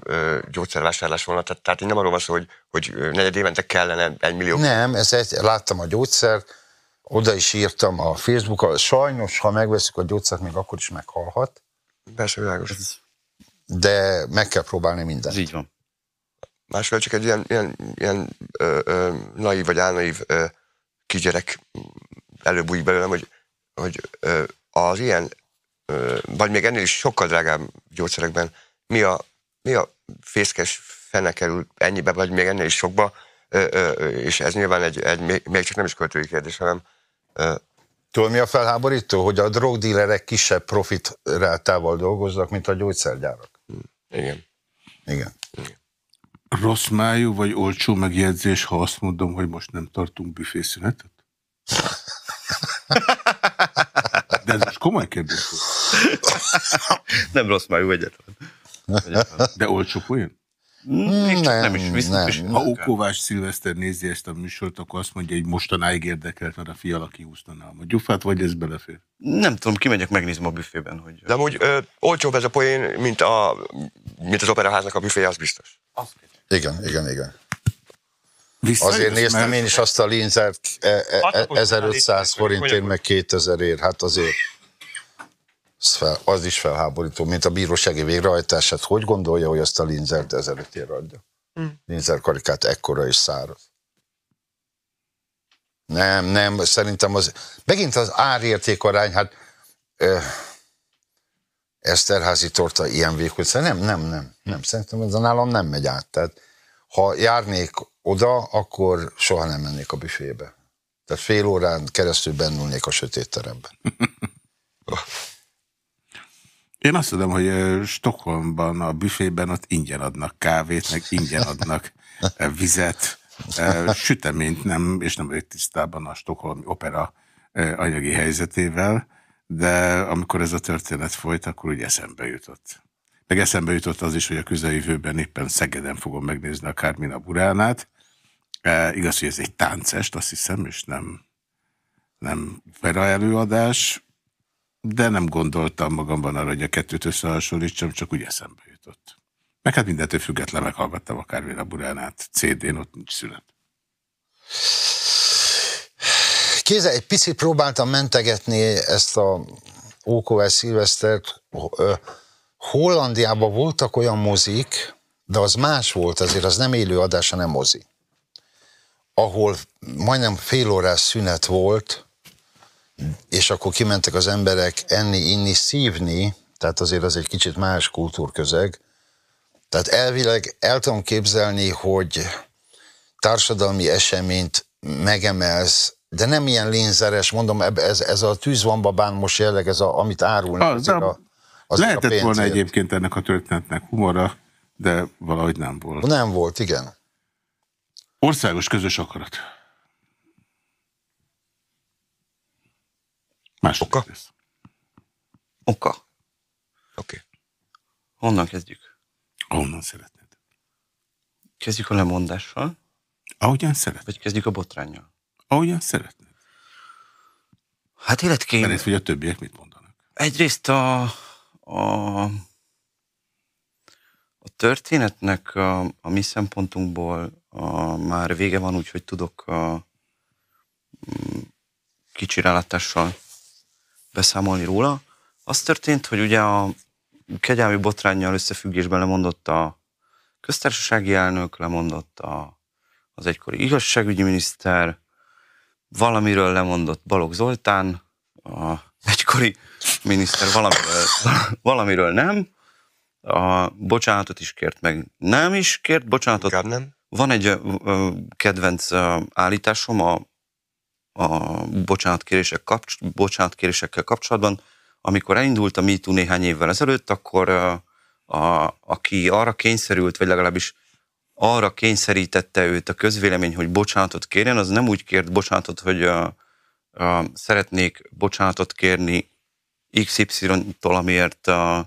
ö, gyógyszervásárlás volna, tehát, tehát én nem arról van szó, hogy, hogy negyed évente kellene 1 millió. Nem, ez egy, láttam a gyógyszer, oda is írtam a Facebookon, sajnos, ha megveszük a gyógyszert, még akkor is meghalhat. Persze, világos. De meg kell próbálni mindent. Ez így van. Másfél csak egy ilyen, ilyen, ilyen ö, ö, naív vagy álnaív ö, kisgyerek előbújik belőlem, hogy, hogy ö, az ilyen, ö, vagy még ennél is sokkal drágább gyógyszerekben mi a, mi a fészkes fene kerül ennyibe, vagy még ennél is sokba, ö, ö, és ez nyilván egy, egy még, csak nem is költői kérdés, hanem Tudod, mi a felháborító? Hogy a drogdílerek kisebb profitrátával dolgoznak, mint a gyógyszergyárak. Igen. Igen. Igen rossz májú vagy olcsó megjegyzés, ha azt mondom, hogy most nem tartunk büfészünetet? De ez most komoly kérdés Nem rossz májú egyetlen. De olcsó olyan? Még nem, nem is, viszont nem. is. Ha Ókovás Szilveszter nézi ezt a műsort, akkor azt mondja, hogy mostanáig érdekelt, mert a fiala kihúztaná a gyufát, vagy ez belefér? Nem tudom, kimegyek, megnézem a büfében. Hogy... De amúgy ö, olcsóbb ez a poén, mint, a, mint az operaháznak a büféje, az biztos. Az igen, igen, igen. Vissza Azért néztem mert... én is azt a linzert e, e, 1500 e, forintért, meg 2000 ér. Hát azért az, fel, az is felháborító, mint a bírósági végrehajtását. Hogy gondolja, hogy azt a linzert 1500 ér adja? Hmm. Linzer karikát ekkora és száraz. Nem, nem, szerintem az, megint az árérték arány, hát ö, Eszterházi torta ilyen vékony, nem, nem, nem, nem, szerintem ez a nálam nem megy át. Tehát ha járnék oda, akkor soha nem mennék a büfébe. Tehát fél órán keresztül bennülnék a sötét teremben. (laughs) Én azt tudom, hogy Stockholmban a büfében ott ingyen adnak kávét, meg ingyen adnak vizet, süteményt nem, és nem vagyok tisztában a Stockholmi opera anyagi helyzetével, de amikor ez a történet folyt, akkor úgy eszembe jutott. Meg eszembe jutott az is, hogy a közeljövőben éppen Szegeden fogom megnézni a Kármina Buránát. E, igaz, hogy ez egy táncest, azt hiszem, és nem, nem opera előadás, de nem gondoltam magamban arra, hogy a kettőt összehasonlítsam, csak úgy eszembe jutott. Meg hát mindentől független meghallgattam a Kármina Buránát CD-n, ott nincs szünet. Kézzel egy picit próbáltam mentegetni ezt a Ókovás Szilvesztert. Hollandiában voltak olyan mozik, de az más volt, azért az nem élő adása, nem mozi. Ahol majdnem fél órás szünet volt, és akkor kimentek az emberek enni, inni, szívni, tehát azért az egy kicsit más kultúrközeg. Tehát elvileg el tudom képzelni, hogy társadalmi eseményt megemelsz de nem ilyen lénzeres, mondom, ez, ez a tűzvambabán most jelleg, ez a, amit árulnak. Az, a, az lehetett a volna egyébként ennek a történetnek humora, de valahogy nem volt. Nem volt, igen. Országos közös akarat. Más Oka? Oka. Oké. Okay. Honnan kezdjük? Ahonnan szeretnéd. Kezdjük a lemondással. Ahogyan szeret. Vagy kezdjük a botrányjal. Ahogyan szeretnéd. Hát életkém... Szerint, hogy a többiek mit mondanak? Egyrészt a, a, a történetnek a, a mi szempontunkból a, már vége van, úgyhogy tudok a, mm, kicsi rálátással beszámolni róla. Az történt, hogy ugye a kegyelmi botránnyal összefüggésben lemondott a köztársasági elnök, lemondott a, az egykori igazságügyi miniszter, valamiről lemondott Balogh Zoltán, a egykori miniszter valamiről, valamiről nem, a bocsánatot is kért meg. Nem is kért bocsánatot. Inkább nem. Van egy ö, kedvenc ö, állításom a, a bocsánatkérések kapcs, bocsánatkérésekkel kapcsolatban. Amikor elindult a MeToo néhány évvel ezelőtt, akkor ö, a, aki arra kényszerült, vagy legalábbis arra kényszerítette őt a közvélemény, hogy bocsánatot kérjen, az nem úgy kért bocsánatot, hogy uh, uh, szeretnék bocsánatot kérni XY-tól, amiért uh,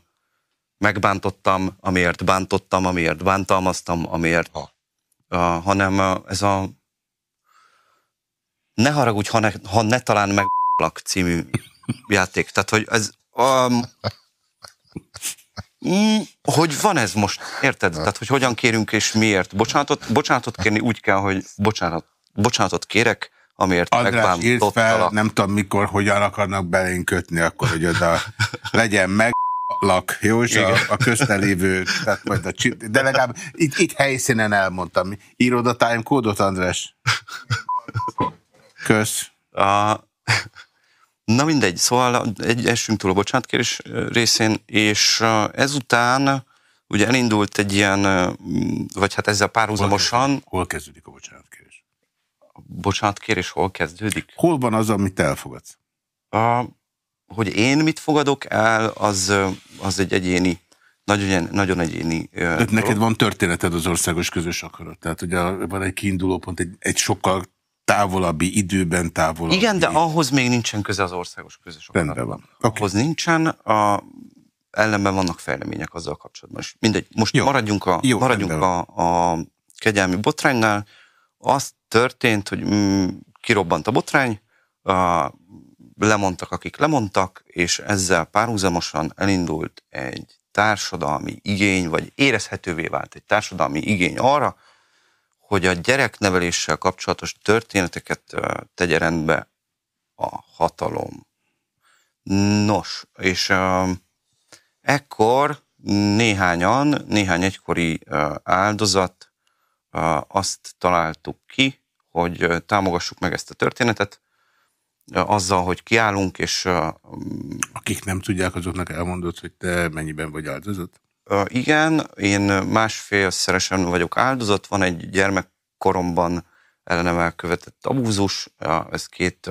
megbántottam, amiért bántottam, amiért bántalmaztam, amiért, ha. uh, hanem ez a ne haragudj, ha ne, ha ne talán meg című játék. Tehát, hogy ez um, Mm, hogy van ez most, érted? Tehát, hogy hogyan kérünk és miért. Bocsánatot, bocsánatot kérni úgy kell, hogy bocsánat, bocsánatot kérek, amiért András, írd fel, nem tudom mikor, hogyan akarnak belénk kötni, akkor, hogy oda legyen meg lak, jó, és a, a köztelévő, tehát majd a, de legalább itt, itt helyszínen elmondtam. Írod a timecode-ot, András? Kösz. A, (laughs) Na mindegy, szóval egy, esünk túl a bocsánatkérés részén, és ezután ugye elindult egy ilyen, vagy hát ezzel párhuzamosan... Hol, hol kezdődik a bocsánatkérés? A bocsánatkérés hol kezdődik? Hol van az, amit elfogadsz? A, hogy én mit fogadok el, az, az egy egyéni, nagyon, nagyon egyéni. De neked van történeted az országos közös akarat. Tehát ugye van egy kiinduló pont, egy, egy sokkal távolabbi időben távolabbi. Igen, de ahhoz még nincsen köze az országos közös Rendben van. Okay. Ahhoz nincsen, a, ellenben vannak fejlemények azzal kapcsolatban. És mindegy, most Jó. maradjunk, a, Jó, maradjunk a, a kegyelmi botránynál. Az történt, hogy mm, kirobbant a botrány, a, lemondtak, akik lemondtak, és ezzel párhuzamosan elindult egy társadalmi igény, vagy érezhetővé vált egy társadalmi igény arra, hogy a gyerekneveléssel kapcsolatos történeteket tegye rendbe a hatalom. Nos, és ekkor néhányan, néhány egykori áldozat azt találtuk ki, hogy támogassuk meg ezt a történetet, azzal, hogy kiállunk, és... Akik nem tudják, azoknak elmondod, hogy te mennyiben vagy áldozat? Igen, én másfélszeresen vagyok áldozat, van egy gyermekkoromban ellenem elkövetett abúzus, ez két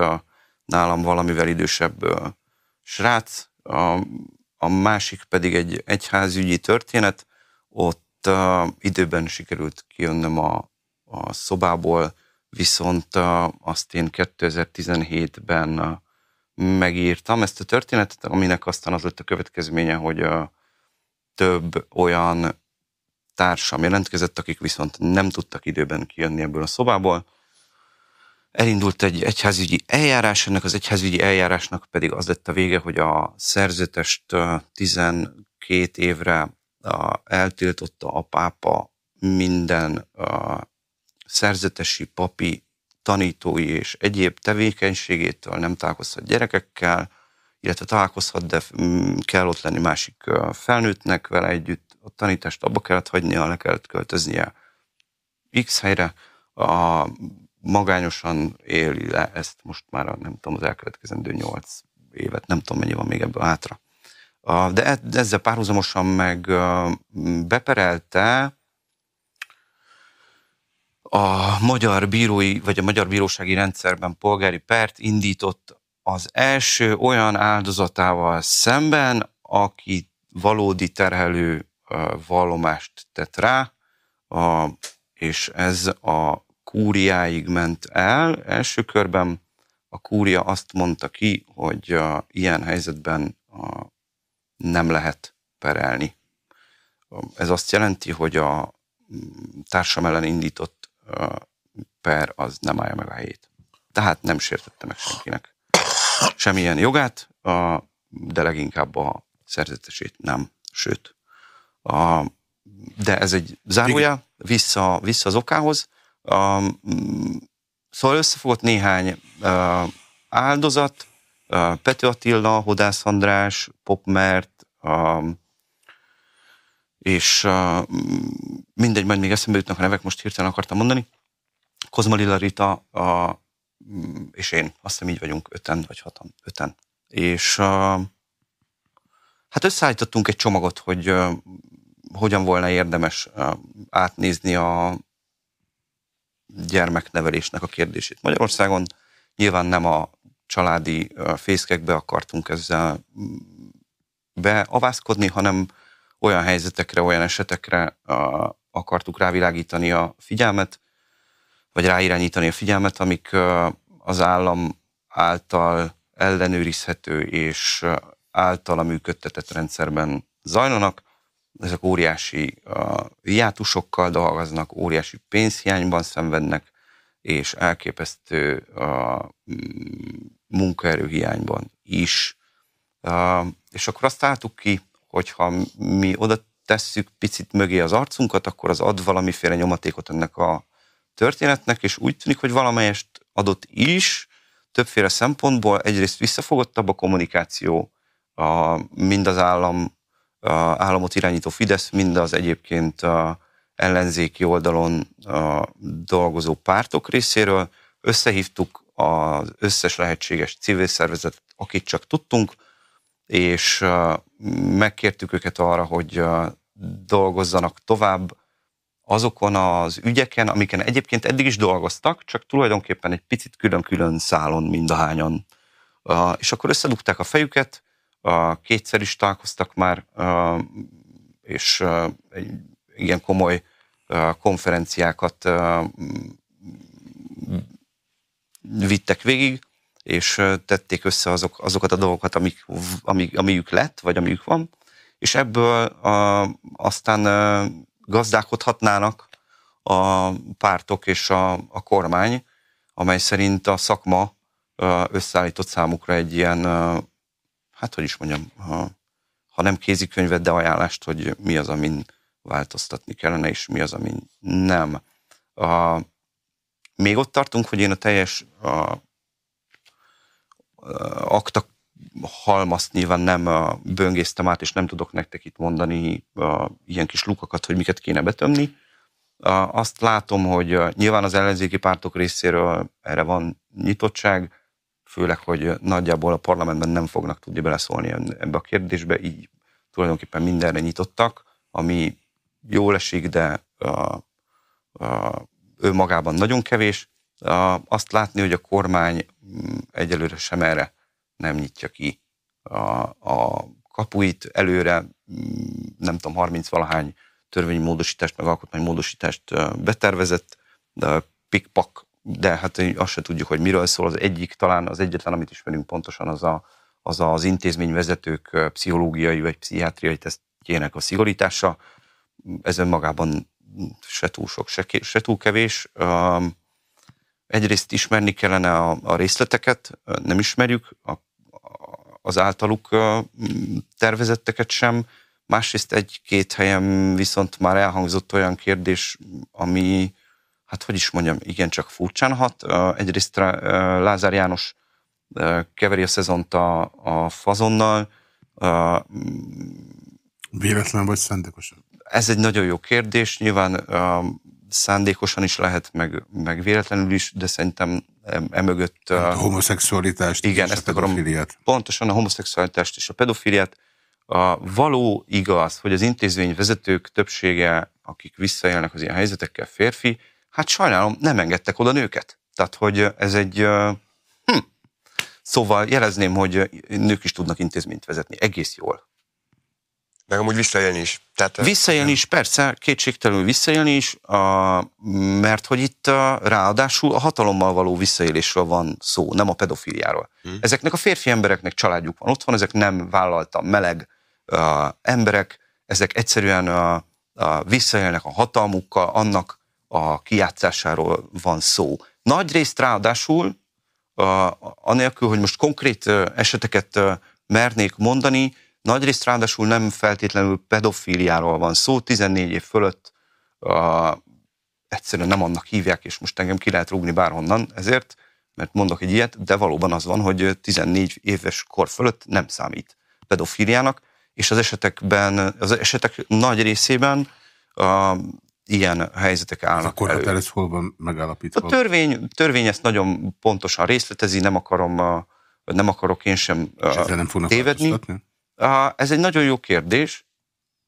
nálam valamivel idősebb srác, a másik pedig egy egyházügyi történet, ott időben sikerült kijönnöm a, a szobából, viszont azt én 2017-ben megírtam ezt a történetet, aminek aztán az lett a következménye, hogy több olyan társam jelentkezett, akik viszont nem tudtak időben kijönni ebből a szobából. Elindult egy egyházügyi eljárás, ennek az egyházügyi eljárásnak pedig az lett a vége, hogy a szerzetest 12 évre eltiltotta a pápa minden szerzetesi, papi, tanítói és egyéb tevékenységétől, nem találkozhat gyerekekkel, illetve találkozhat, de mm, kell ott lenni másik felnőttnek vele együtt, a tanítást abba kellett hagynia, le kellett költöznie X helyre, a, magányosan éli le ezt most már nem tudom, az elkövetkezendő nyolc évet, nem tudom mennyi van még ebből hátra. De e, ezzel párhuzamosan meg beperelte a magyar bírói, vagy a magyar bírósági rendszerben polgári pert indított az első olyan áldozatával szemben, aki valódi terhelő vallomást tett rá, és ez a kúriáig ment el. Első körben a kúria azt mondta ki, hogy ilyen helyzetben nem lehet perelni. Ez azt jelenti, hogy a társam ellen indított per az nem állja meg a helyét. Tehát nem sértette meg senkinek semmilyen jogát, de leginkább a szerzetesét nem, sőt. De ez egy zárója, vissza, vissza az okához. Szóval összefogott néhány áldozat, Pető Attila, Hodász András, Popmert, és mindegy, majd még eszembe jutnak a nevek, most hirtelen akartam mondani. Kozma Lilla Rita, és én, azt hiszem így vagyunk öten, vagy hatan, öten. És hát összeállítottunk egy csomagot, hogy hogyan volna érdemes átnézni a gyermeknevelésnek a kérdését. Magyarországon nyilván nem a családi fészkekbe akartunk ezzel mm, beavászkodni, hanem olyan helyzetekre, olyan esetekre akartuk rávilágítani a figyelmet, vagy ráirányítani a figyelmet, amik az állam által ellenőrizhető és általa működtetett rendszerben zajlanak. Ezek óriási hiátusokkal dolgoznak, óriási pénzhiányban szenvednek, és elképesztő munkaerőhiányban is. És akkor azt álltuk ki, hogyha mi oda tesszük picit mögé az arcunkat, akkor az ad valamiféle nyomatékot ennek a történetnek, és úgy tűnik, hogy valamelyest adott is, többféle szempontból egyrészt visszafogottabb a kommunikáció, a, mind az állam, a államot irányító Fidesz, mind az egyébként a ellenzéki oldalon a dolgozó pártok részéről. Összehívtuk az összes lehetséges civil szervezetet, akit csak tudtunk, és megkértük őket arra, hogy dolgozzanak tovább azokon az ügyeken, amiken egyébként eddig is dolgoztak, csak tulajdonképpen egy picit külön-külön szálon mindahányan. És akkor összedugták a fejüket, kétszer is találkoztak már, és egy igen komoly konferenciákat vittek végig, és tették össze azok, azokat a dolgokat, amik, amik, amiük lett, vagy amiük van, és ebből aztán gazdálkodhatnának a pártok és a, a kormány, amely szerint a szakma összeállított számukra egy ilyen, hát hogy is mondjam, ha nem kézikönyvet, de ajánlást, hogy mi az, amin változtatni kellene, és mi az, amin nem. A, még ott tartunk, hogy én a teljes a, a, akta halmazt nyilván nem böngésztem át, és nem tudok nektek itt mondani ilyen kis lukakat, hogy miket kéne betömni. Azt látom, hogy nyilván az ellenzéki pártok részéről erre van nyitottság, főleg, hogy nagyjából a parlamentben nem fognak tudni beleszólni ebbe a kérdésbe, így tulajdonképpen mindenre nyitottak, ami jól esik, de ő magában nagyon kevés. Azt látni, hogy a kormány egyelőre sem erre nem nyitja ki a, a kapuit előre, nem tudom, 30 valahány törvényi módosítást, meg alkotmánymódosítást betervezett, de pikpak, de hát azt se tudjuk, hogy miről szól. Az egyik, talán az egyetlen, amit ismerünk pontosan, az a, az, az intézményvezetők pszichológiai vagy pszichiátriai tesztjének a szigorítása. Ez önmagában se túl sok, se, se túl kevés. Egyrészt ismerni kellene a, a részleteket, nem ismerjük, a az általuk tervezetteket sem. Másrészt egy-két helyen viszont már elhangzott olyan kérdés, ami, hát hogy is mondjam, igencsak furcsán hat. Egyrészt Lázár János keveri a szezont a, a fazonnal. Véletlen vagy szándékosan? Ez egy nagyon jó kérdés. Nyilván szándékosan is lehet, meg, meg véletlenül is, de szerintem emögött... A homoszexualitást igen, és ezt a pedofiliát. Pontosan a homoszexualitást és a pedofiliát. A való igaz, hogy az intézmény vezetők többsége, akik visszaélnek az ilyen helyzetekkel férfi, hát sajnálom, nem engedtek oda nőket. Tehát, hogy ez egy... Hm. Szóval jelezném, hogy nők is tudnak intézményt vezetni. Egész jól. Meg amúgy visszaélni is. Tehát, visszaélni is, persze, kétségtelenül visszaélni is, a, mert hogy itt a, ráadásul a hatalommal való visszaélésről van szó, nem a pedofiliáról. Hmm. Ezeknek a férfi embereknek családjuk van otthon, ezek nem vállalta meleg a, emberek, ezek egyszerűen a, a, visszaélnek a hatalmukkal, annak a kijátszásáról van szó. Nagy részt ráadásul, a, anélkül, hogy most konkrét eseteket mernék mondani, Nagyrészt ráadásul nem feltétlenül pedofíliáról van szó, 14 év fölött a, egyszerűen nem annak hívják, és most engem ki lehet rúgni bárhonnan ezért, mert mondok egy ilyet, de valóban az van, hogy 14 éves kor fölött nem számít pedofíliának, és az esetekben, az esetek nagy részében a, ilyen helyzetek állnak ez a korhatár ez hol van megállapítva? A törvény, törvény ezt nagyon pontosan részletezi, nem akarom, nem akarok én sem és nem fognak tévedni. Ez egy nagyon jó kérdés,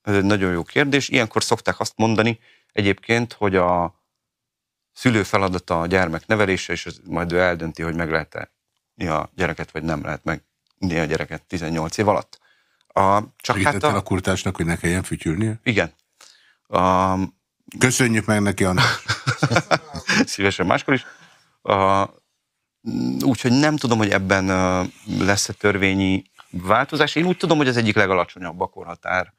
ez egy nagyon jó kérdés. Ilyenkor szokták azt mondani egyébként, hogy a szülő feladata a gyermek nevelése, és majd ő eldönti, hogy meg lehet-e a gyereket, vagy nem lehet meg a gyereket 18 év alatt. A, csak hát a, a kurtásnak, hogy ne kelljen fütyülnie? Igen. A, Köszönjük meg neki annak. (laughs) Szívesen máskor is. Úgyhogy nem tudom, hogy ebben lesz-e törvényi változás. Én úgy tudom, hogy az egyik legalacsonyabb a korhatár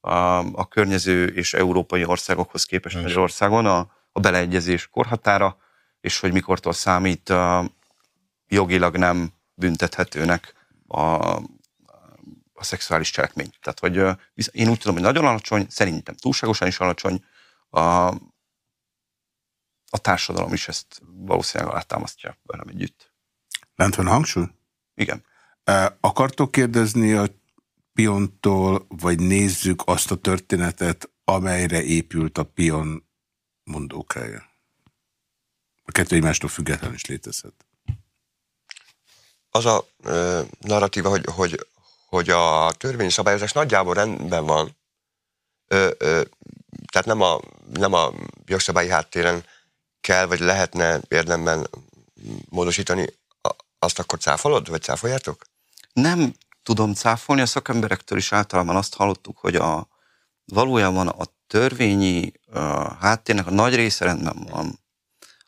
a, a környező és európai országokhoz képest Magyarországon a, a beleegyezés korhatára, és hogy mikortól számít a, jogilag nem büntethetőnek a, a szexuális cselekmény. Tehát, hogy én úgy tudom, hogy nagyon alacsony, szerintem túlságosan is alacsony, a, a társadalom is ezt valószínűleg alátámasztja velem együtt. Lent van hangsúly? Igen. Akartok kérdezni a Piontól, vagy nézzük azt a történetet, amelyre épült a Pion mondókája? A kettő egymástól független is létezhet. Az a ö, narratíva, hogy, hogy, hogy a törvényi szabályozás nagyjából rendben van, ö, ö, tehát nem a, nem a jogszabályi háttéren kell, vagy lehetne érdemben módosítani, azt akkor cáfolod, vagy cáfoljátok? Nem tudom cáfolni, a szakemberektől is általában azt hallottuk, hogy a, valójában a törvényi a háttérnek a nagy része rendben van.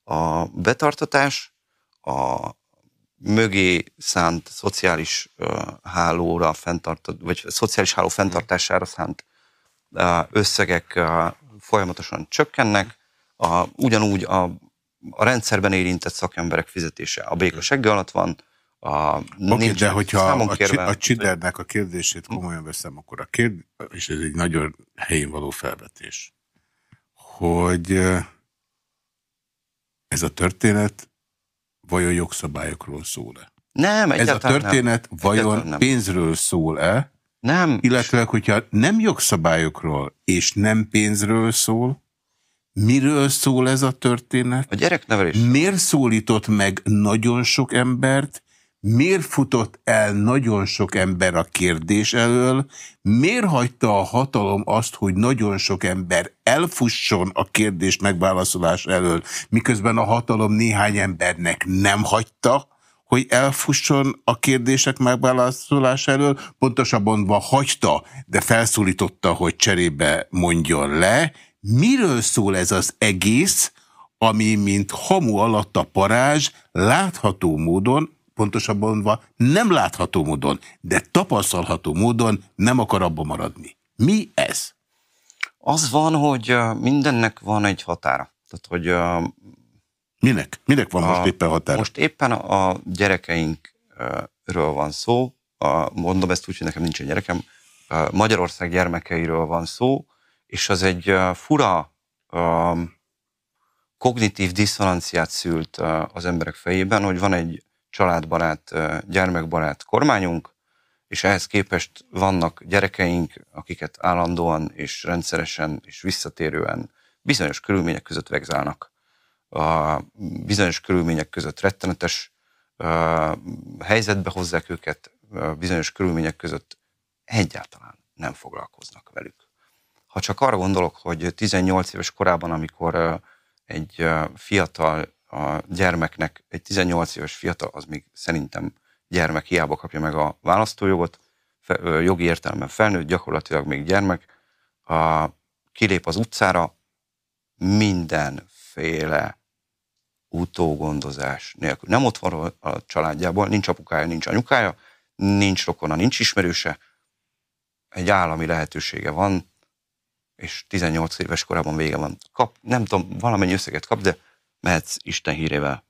A betartatás, a mögé szánt szociális hálóra fenntartott, vagy szociális háló fenntartására szánt összegek folyamatosan csökkennek, a, ugyanúgy a, a rendszerben érintett szakemberek fizetése a béka alatt van, a, okay, de hogyha a, kérve, a Csidernek a kérdését komolyan veszem, akkor a kérdés, és ez egy nagyon helyén való felvetés, hogy ez a történet vajon jogszabályokról szól-e? Nem, Ez a történet nem. vajon nem. pénzről szól-e? Nem. Illetve, hogyha nem jogszabályokról és nem pénzről szól, miről szól ez a történet? A gyereknevelés. Miért szólított meg nagyon sok embert, Miért futott el nagyon sok ember a kérdés elől? Miért hagyta a hatalom azt, hogy nagyon sok ember elfusson a kérdés megválaszolás elől, miközben a hatalom néhány embernek nem hagyta, hogy elfusson a kérdések megválaszolás elől, pontosabban hagyta, de felszólította, hogy cserébe mondjon le. Miről szól ez az egész, ami mint hamu alatt a parázs látható módon pontosabban mondva nem látható módon, de tapasztalható módon nem akar abba maradni. Mi ez? Az van, hogy mindennek van egy határa. Tehát, hogy Minek? Minek van a, most éppen határa? Most éppen a gyerekeinkről van szó, mondom ezt úgy, hogy nekem nincsen gyerekem, Magyarország gyermekeiről van szó, és az egy fura kognitív diszonanciát szült az emberek fejében, hogy van egy családbarát, gyermekbarát kormányunk, és ehhez képest vannak gyerekeink, akiket állandóan és rendszeresen és visszatérően bizonyos körülmények között vegzálnak. A bizonyos körülmények között rettenetes helyzetbe hozzák őket, bizonyos körülmények között egyáltalán nem foglalkoznak velük. Ha csak arra gondolok, hogy 18 éves korában, amikor egy fiatal a gyermeknek, egy 18 éves fiatal, az még szerintem gyermek hiába kapja meg a választójogot, jogi értelemben felnőtt, gyakorlatilag még gyermek, a, kilép az utcára, mindenféle utógondozás nélkül. Nem ott van a családjából, nincs apukája, nincs anyukája, nincs rokona, nincs ismerőse, egy állami lehetősége van, és 18 éves korában vége van. Kap, nem tudom, valamennyi összeget kap, de mehetsz Isten hírével.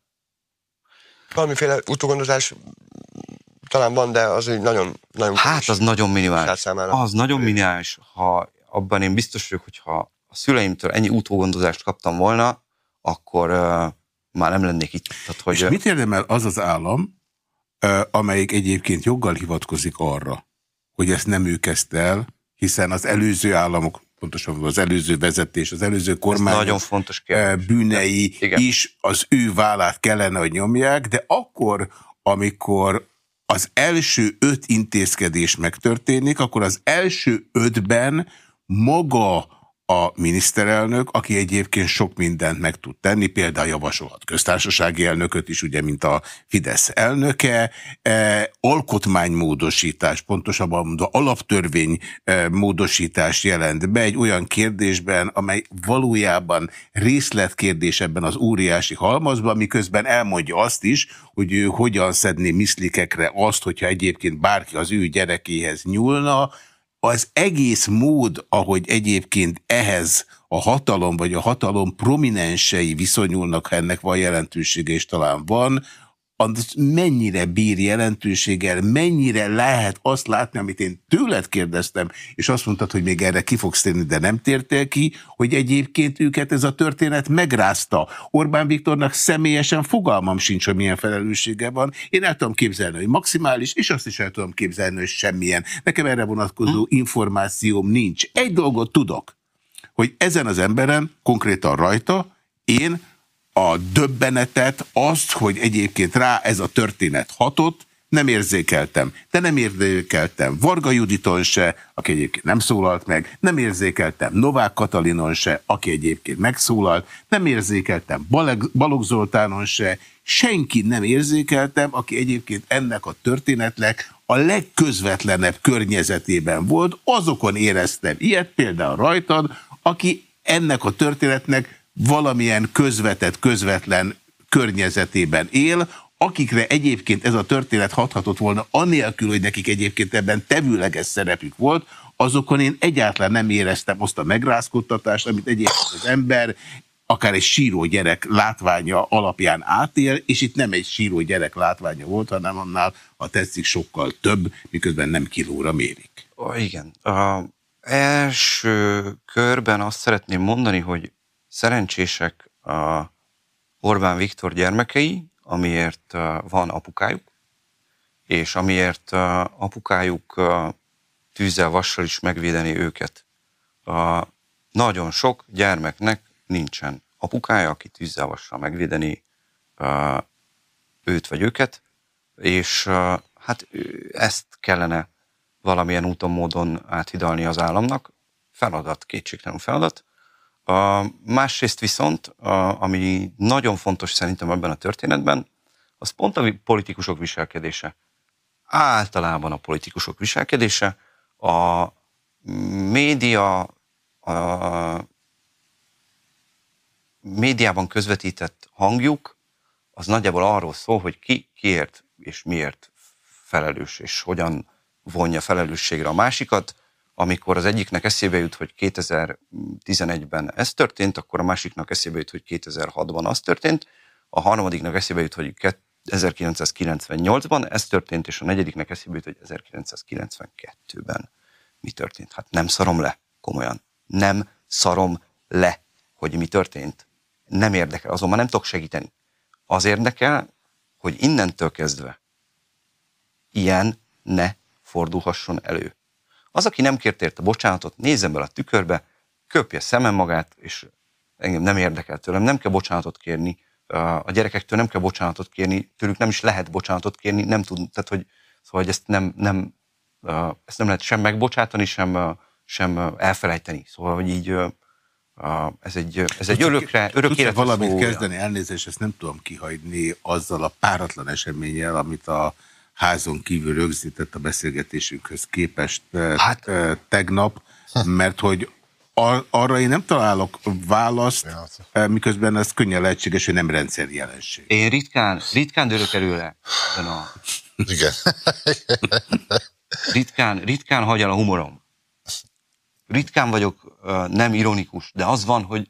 Valamiféle utógondozás talán van, de az egy nagyon, nagyon Hát az nagyon minimális. Az nagyon minimális. Ha abban én biztos vagyok, hogyha a szüleimtől ennyi utógondozást kaptam volna, akkor uh, már nem lennék itt. Tehát, hogy, És mit érdemel az az állam, uh, amelyik egyébként joggal hivatkozik arra, hogy ezt nem ő kezdte el, hiszen az előző államok, pontosan az előző vezetés, az előző kormány nagyon fontos kérdés. bűnei Igen. is az ő vállát kellene, hogy nyomják, de akkor, amikor az első öt intézkedés megtörténik, akkor az első ötben maga a miniszterelnök, aki egyébként sok mindent meg tud tenni, például javasolhat köztársasági elnököt is, ugye, mint a Fidesz elnöke, e, alkotmánymódosítás, pontosabban mondva alaptörvény e, módosítás jelent be egy olyan kérdésben, amely valójában részletkérdés ebben az óriási halmazban, miközben elmondja azt is, hogy ő hogyan szedné miszlikekre azt, hogyha egyébként bárki az ő gyerekéhez nyúlna, az egész mód, ahogy egyébként ehhez a hatalom vagy a hatalom prominensei viszonyulnak, ha ennek van jelentősége, és talán van, az mennyire bír jelentőséggel, mennyire lehet azt látni, amit én tőled kérdeztem, és azt mondtad, hogy még erre ki fogsz térni, de nem tértél ki, hogy egyébként őket ez a történet megrázta. Orbán Viktornak személyesen fogalmam sincs, hogy milyen felelőssége van. Én el tudom képzelni, hogy maximális, és azt is el tudom képzelni, hogy semmilyen. Nekem erre vonatkozó hm. információm nincs. Egy dolgot tudok, hogy ezen az emberen, konkrétan rajta, én a döbbenetet, azt, hogy egyébként rá ez a történet hatott, nem érzékeltem. De nem érzékeltem Varga Juditon se, aki egyébként nem szólalt meg, nem érzékeltem Novák Katalinon se, aki egyébként megszólalt, nem érzékeltem Balog Zoltánon se, senki nem érzékeltem, aki egyébként ennek a történetnek a legközvetlenebb környezetében volt, azokon éreztem ilyet, például rajtad, aki ennek a történetnek valamilyen közvetett, közvetlen környezetében él, akikre egyébként ez a történet hathatott volna, anélkül, hogy nekik egyébként ebben tevőleges szerepük volt, azokon én egyáltalán nem éreztem azt a megrázkodtatást, amit egyébként az ember akár egy síró gyerek látványa alapján átél, és itt nem egy síró gyerek látványa volt, hanem annál, ha tetszik, sokkal több, miközben nem kilóra mérik. Oh, igen. A első körben azt szeretném mondani, hogy Szerencsések a Orbán Viktor gyermekei, amiért van apukájuk, és amiért apukájuk tűzzel, vassal is megvédeni őket. Nagyon sok gyermeknek nincsen apukája, aki tűzzel, vassal megvédeni őt vagy őket, és hát ezt kellene valamilyen úton, módon áthidalni az államnak. Feladat, kétségtelen feladat. A, másrészt viszont, a, ami nagyon fontos szerintem ebben a történetben, az pont a politikusok viselkedése. Általában a politikusok viselkedése, a média, a médiában közvetített hangjuk, az nagyjából arról szól, hogy ki, kiért és miért felelős, és hogyan vonja felelősségre a másikat, amikor az egyiknek eszébe jut, hogy 2011-ben ez történt, akkor a másiknak eszébe jut, hogy 2006-ban az történt, a harmadiknak eszébe jut, hogy 1998-ban ez történt, és a negyediknek eszébe jut, hogy 1992-ben mi történt. Hát nem szarom le, komolyan. Nem szarom le, hogy mi történt. Nem érdekel, azonban nem tudok segíteni. Az érdekel, hogy innentől kezdve ilyen ne fordulhasson elő. Az, aki nem kért érte bocsánatot, nézzen bele a tükörbe, köpje szemem magát, és engem nem érdekel tőlem, nem kell bocsánatot kérni, a gyerekektől nem kell bocsánatot kérni, tőlük nem is lehet bocsánatot kérni, nem tud, tehát hogy, szóval, hogy ezt nem, nem, ezt nem lehet sem megbocsátani, sem, sem elfelejteni. Szóval, hogy így ez egy, ez egy örökre, örök életre valamit szólja. kezdeni, elnézést, ezt nem tudom kihagyni azzal a páratlan eseménnyel, amit a házon kívül rögzített a beszélgetésünkhöz képest hát, tegnap, mert hogy ar arra én nem találok választ, miközben ez könnyen lehetséges, hogy nem rendszer jelenség. Én ritkán, ritkán dörök előle. A... Igen. ritkán, ritkán hagy el a humorom. Ritkán vagyok nem ironikus, de az van, hogy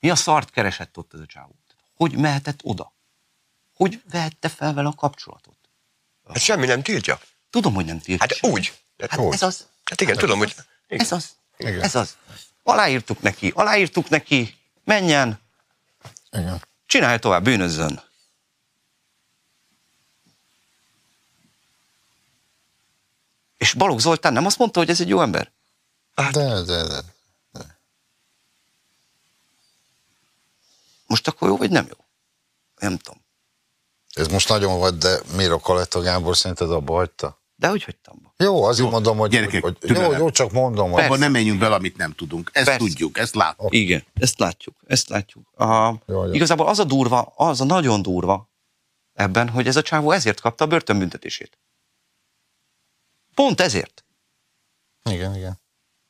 mi a szart keresett ott ez a csávó? Hogy mehetett oda? Hogy vehette fel vele a kapcsolatot? Hát semmi nem tiltja. Tudom, hogy nem tiltja. Hát úgy. Hát úgy. ez az. Hát igen, hát tudom, hogy... Igen. Ez az. Igen. Ez az. Aláírtuk neki, aláírtuk neki, menjen. Igen. Csinálj tovább, bűnözzön. És Balogh Zoltán nem azt mondta, hogy ez egy jó ember? Hát, de, de, de, de. Most akkor jó, vagy nem jó? Nem tudom. Ez most nagyon vagy, de Miro Kaletta Gábor szerinted abba hagyta? De hogy hagytam be? Jó, azért jó, mondom, hogy, gyerekek, hogy jó, jó, csak mondom. Hogy... Abban nem menjünk bele, amit nem tudunk. Ezt Persze. tudjuk, ezt látjuk. Igen, ezt látjuk, ezt látjuk. A, jó, jó. Igazából az a durva, az a nagyon durva ebben, hogy ez a csávó ezért kapta a börtönbüntetését. Pont ezért. Igen, igen.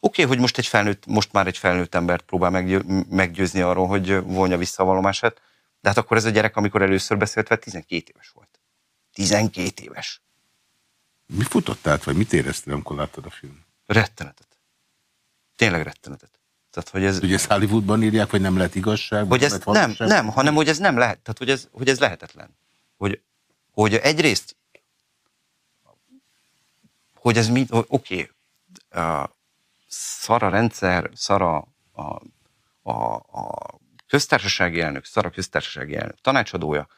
Oké, okay, hogy most egy felnőtt, most már egy felnőtt embert próbál meggyő, meggyőzni arról, hogy vonja vissza a valomását, de hát akkor ez a gyerek, amikor először beszélt, vele, 12 éves volt. 12 éves. Mi futott át, vagy mit éreztél, amikor láttad a film? Rettenetet. Tényleg rettenetet. Tehát, hogy ez, Ugye ezt Hollywoodban írják, hogy nem lehet igazság? Hogy ez, nem, nem, hanem hogy ez nem lehet. Tehát, hogy ez, hogy ez lehetetlen. Hogy, hogy egyrészt, hogy ez mi, oké, okay, uh, szar a rendszer, szar a, a, a, a köztársasági elnök, szar a köztársasági elnök tanácsadója,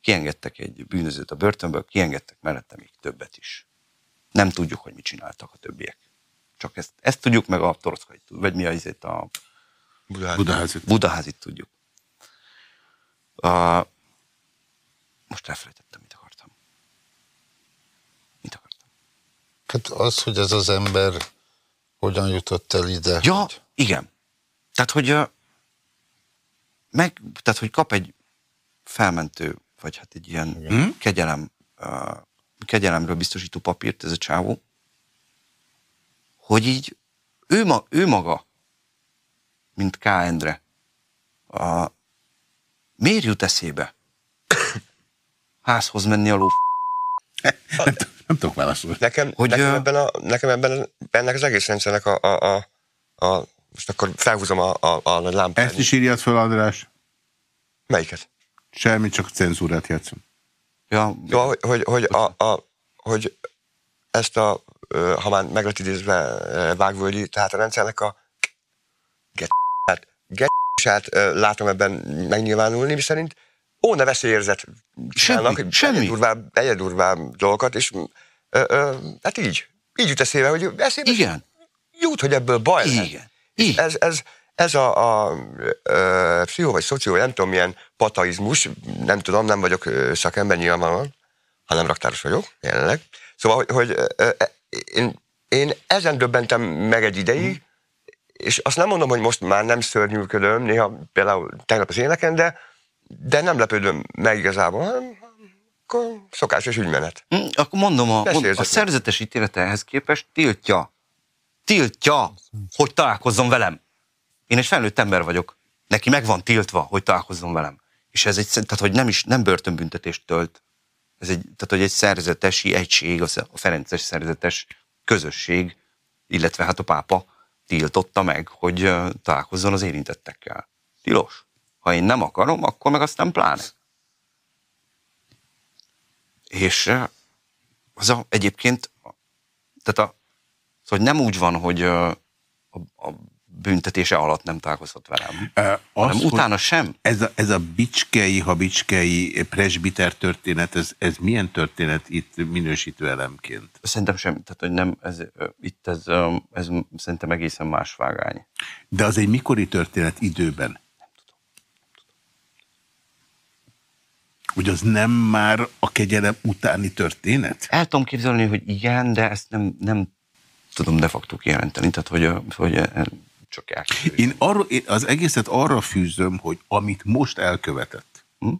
kiengedtek egy bűnözőt a börtönből, kiengedtek mellette még többet is. Nem tudjuk, hogy mit csináltak a többiek. Csak ezt, ezt tudjuk, meg a toroszkai, vagy mi az itt a Budaházit. Budaházit tudjuk. A, most elfelejtettem, mit akartam. Mit akartam? Hát az, hogy ez az ember hogyan jutott el ide? Ja, hogy... igen. Tehát, hogy meg, tehát, hogy kap egy felmentő, vagy hát egy ilyen igen. kegyelem uh, kegyelemről biztosító papírt ez a csávó, hogy így ő, ma, ő maga, mint K. Endre, a, miért jut eszébe (coughs) házhoz menni a ló nem, nem tudok válaszolni. Nekem, hogy, nekem, ebben, a, nekem ebben ennek az egész rendszernek a, a, a, a most akkor felhúzom a, a, a lámpát. Ezt is írjad fel, András? Melyiket? Semmi, csak a cenzúrát játszom. Ja, ja hogy, hogy, hogy, a, a, hogy ezt a, ha már meg lett idézve vágvölgyi, tehát a rendszernek a get látom ebben megnyilvánulni, szerint ó, ne veszélyérzet semmi, semmi. Egyre durvább, egyre durvább dolgokat, és ö, ö, hát így, így jut eszébe, hogy eszébe Igen. jut, hogy ebből baj Igen. Igen. Ez, ez, ez a, a, a pszichó vagy szoció, nem tudom, milyen pataizmus, nem tudom, nem vagyok szakember nyilvánvalóan, hanem raktáros vagyok, jelenleg. Szóval, hogy, hogy én, én ezen döbbentem meg egy ideig, és azt nem mondom, hogy most már nem szörnyűködöm, néha például tegnap az éneken, de, de nem lepődöm meg igazából, hanem akkor szokásos ügymenet. Hm, akkor mondom, a, a szerzetes ítélete ehhez képest tiltja, tiltja, hogy találkozzon velem. Én egy felnőtt ember vagyok. Neki meg van tiltva, hogy találkozzon velem. És ez egy, tehát hogy nem is, nem börtönbüntetést tölt. Ez egy, tehát hogy egy szerzetesi egység, a Ferences szerzetes közösség, illetve hát a pápa tiltotta meg, hogy találkozzon az érintettekkel. Tilos. Ha én nem akarom, akkor meg aztán pláne. És az a, egyébként, tehát a, szóval nem úgy van, hogy a, a büntetése alatt nem találkozott velem. E, az, hanem utána sem. Ez a, ez a bicskei, ha bicskei presbiter történet, ez, ez milyen történet itt minősítő elemként? Szerintem sem, tehát hogy nem, ez, itt ez, ez szerintem egészen más vágány. De az egy mikori történet időben? Nem tudom. Hogy az nem már a kegyelem utáni történet? El tudom képzelni, hogy igen, de ezt nem, nem tudom de facto kijelenteni. Tehát, hogy, hogy csak el. Én, arra, én az egészet arra fűzöm, hogy amit most elkövetett, hm?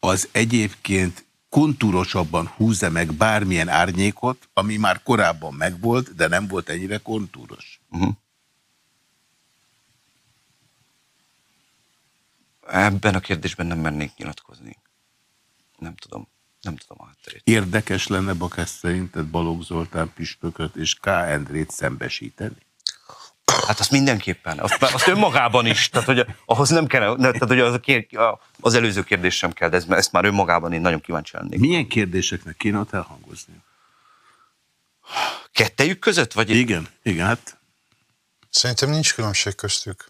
az egyébként kontúrosabban húzza meg bármilyen árnyékot, ami már korábban megvolt, de nem volt ennyire kontúros. Uh hm? -huh. Ebben a kérdésben nem mennék nyilatkozni. Nem tudom. Nem tudom a hátterét. Érdekes lenne Bakás szerinted Balogh Zoltán püspököt és K. Endrét szembesíteni? Hát azt mindenképpen. Azt, azt önmagában is. Tehát, hogy ahhoz nem kell, tehát, hogy az, a kér, az előző kérdés sem kell, de ezt, ezt már önmagában én nagyon kíváncsi lennék. Milyen kérdéseknek kéne ott elhangozni? Kettejük között? Vagy igen, igen, hát. Szerintem nincs különbség köztük.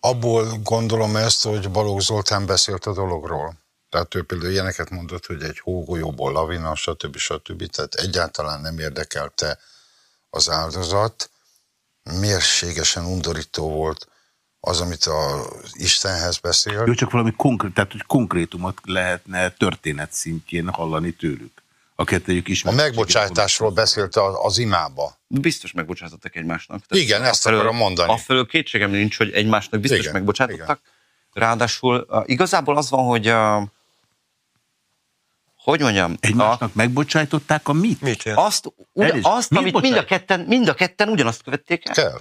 Abból gondolom ezt, hogy Balogh Zoltán beszélt a dologról. Tehát ő például ilyeneket mondott, hogy egy hógolyóból lavina, stb. stb. Tehát egyáltalán nem érdekelte az áldozat. Mérségesen undorító volt az, amit az Istenhez beszél. Jó, csak valami konkrét, tehát hogy konkrétumot lehetne történet szintjén hallani tőlük. A kettőjük is. A megbocsátásról beszélt az imába. Biztos megbocsátottak egymásnak. Tehát igen, ezt felől, akarom mondani. Afelől kétségem nincs, hogy egymásnak biztos igen, megbocsátottak. Igen. Ráadásul igazából az van, hogy uh, hogy mondjam? Egymásnak a... megbocsájtották a mit? Mit? Azt, ugy, azt mit amit mind a, ketten, mind a ketten ugyanazt követték el. Kell.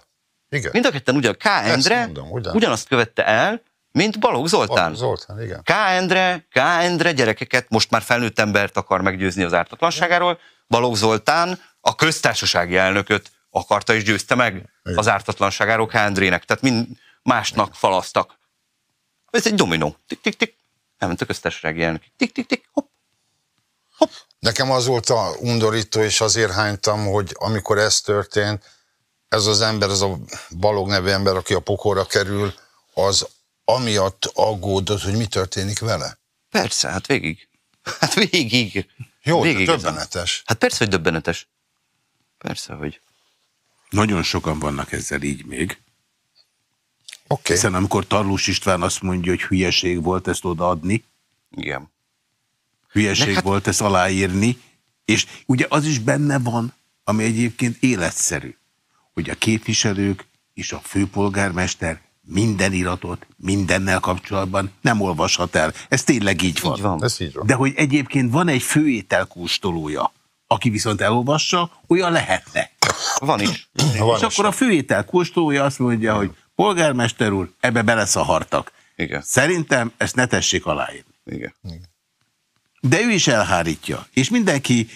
Igen. Mind a ketten ugyan, K. Endre mondom, ugyan. ugyanazt követte el, mint Balogh Zoltán. Balogh Zoltán, igen. K. Endre, K. Endre gyerekeket, most már felnőtt embert akar meggyőzni az ártatlanságáról, Balogh Zoltán a köztársasági elnököt akarta és győzte meg igen. az ártatlanságáról K. Endrének. Tehát mind másnak igen. falasztak. Ez egy dominó. Tik-tik-tik. Elment a köztársasági elnök. Tik-tik-tik. Hopp. Hopp. Nekem az volt a undorító, és azért hánytam, hogy amikor ez történt, ez az ember, ez a Balog nevű ember, aki a pokorra kerül, az amiatt aggódott, hogy mi történik vele? Persze, hát végig. Hát végig. Jó, végig döbbenetes. Hát persze, hogy döbbenetes. Persze, hogy. Nagyon sokan vannak ezzel így még. Okay. Hiszen amikor Tarlós István azt mondja, hogy hülyeség volt ezt odaadni. Igen. Hülyeség hát... volt ezt aláírni, és ugye az is benne van, ami egyébként életszerű, hogy a képviselők és a főpolgármester minden iratot, mindennel kapcsolatban nem olvashat el. Ez tényleg így van. Így van. Ez így van. De hogy egyébként van egy főételkóstolója, aki viszont elolvassa, olyan lehetne. Van is. Van és is. akkor a főételkóstolója azt mondja, hogy polgármester úr, ebbe beleszahartak. Igen. Szerintem ezt ne tessék aláírni. Igen. Igen. De ő is elhárítja. És mindenki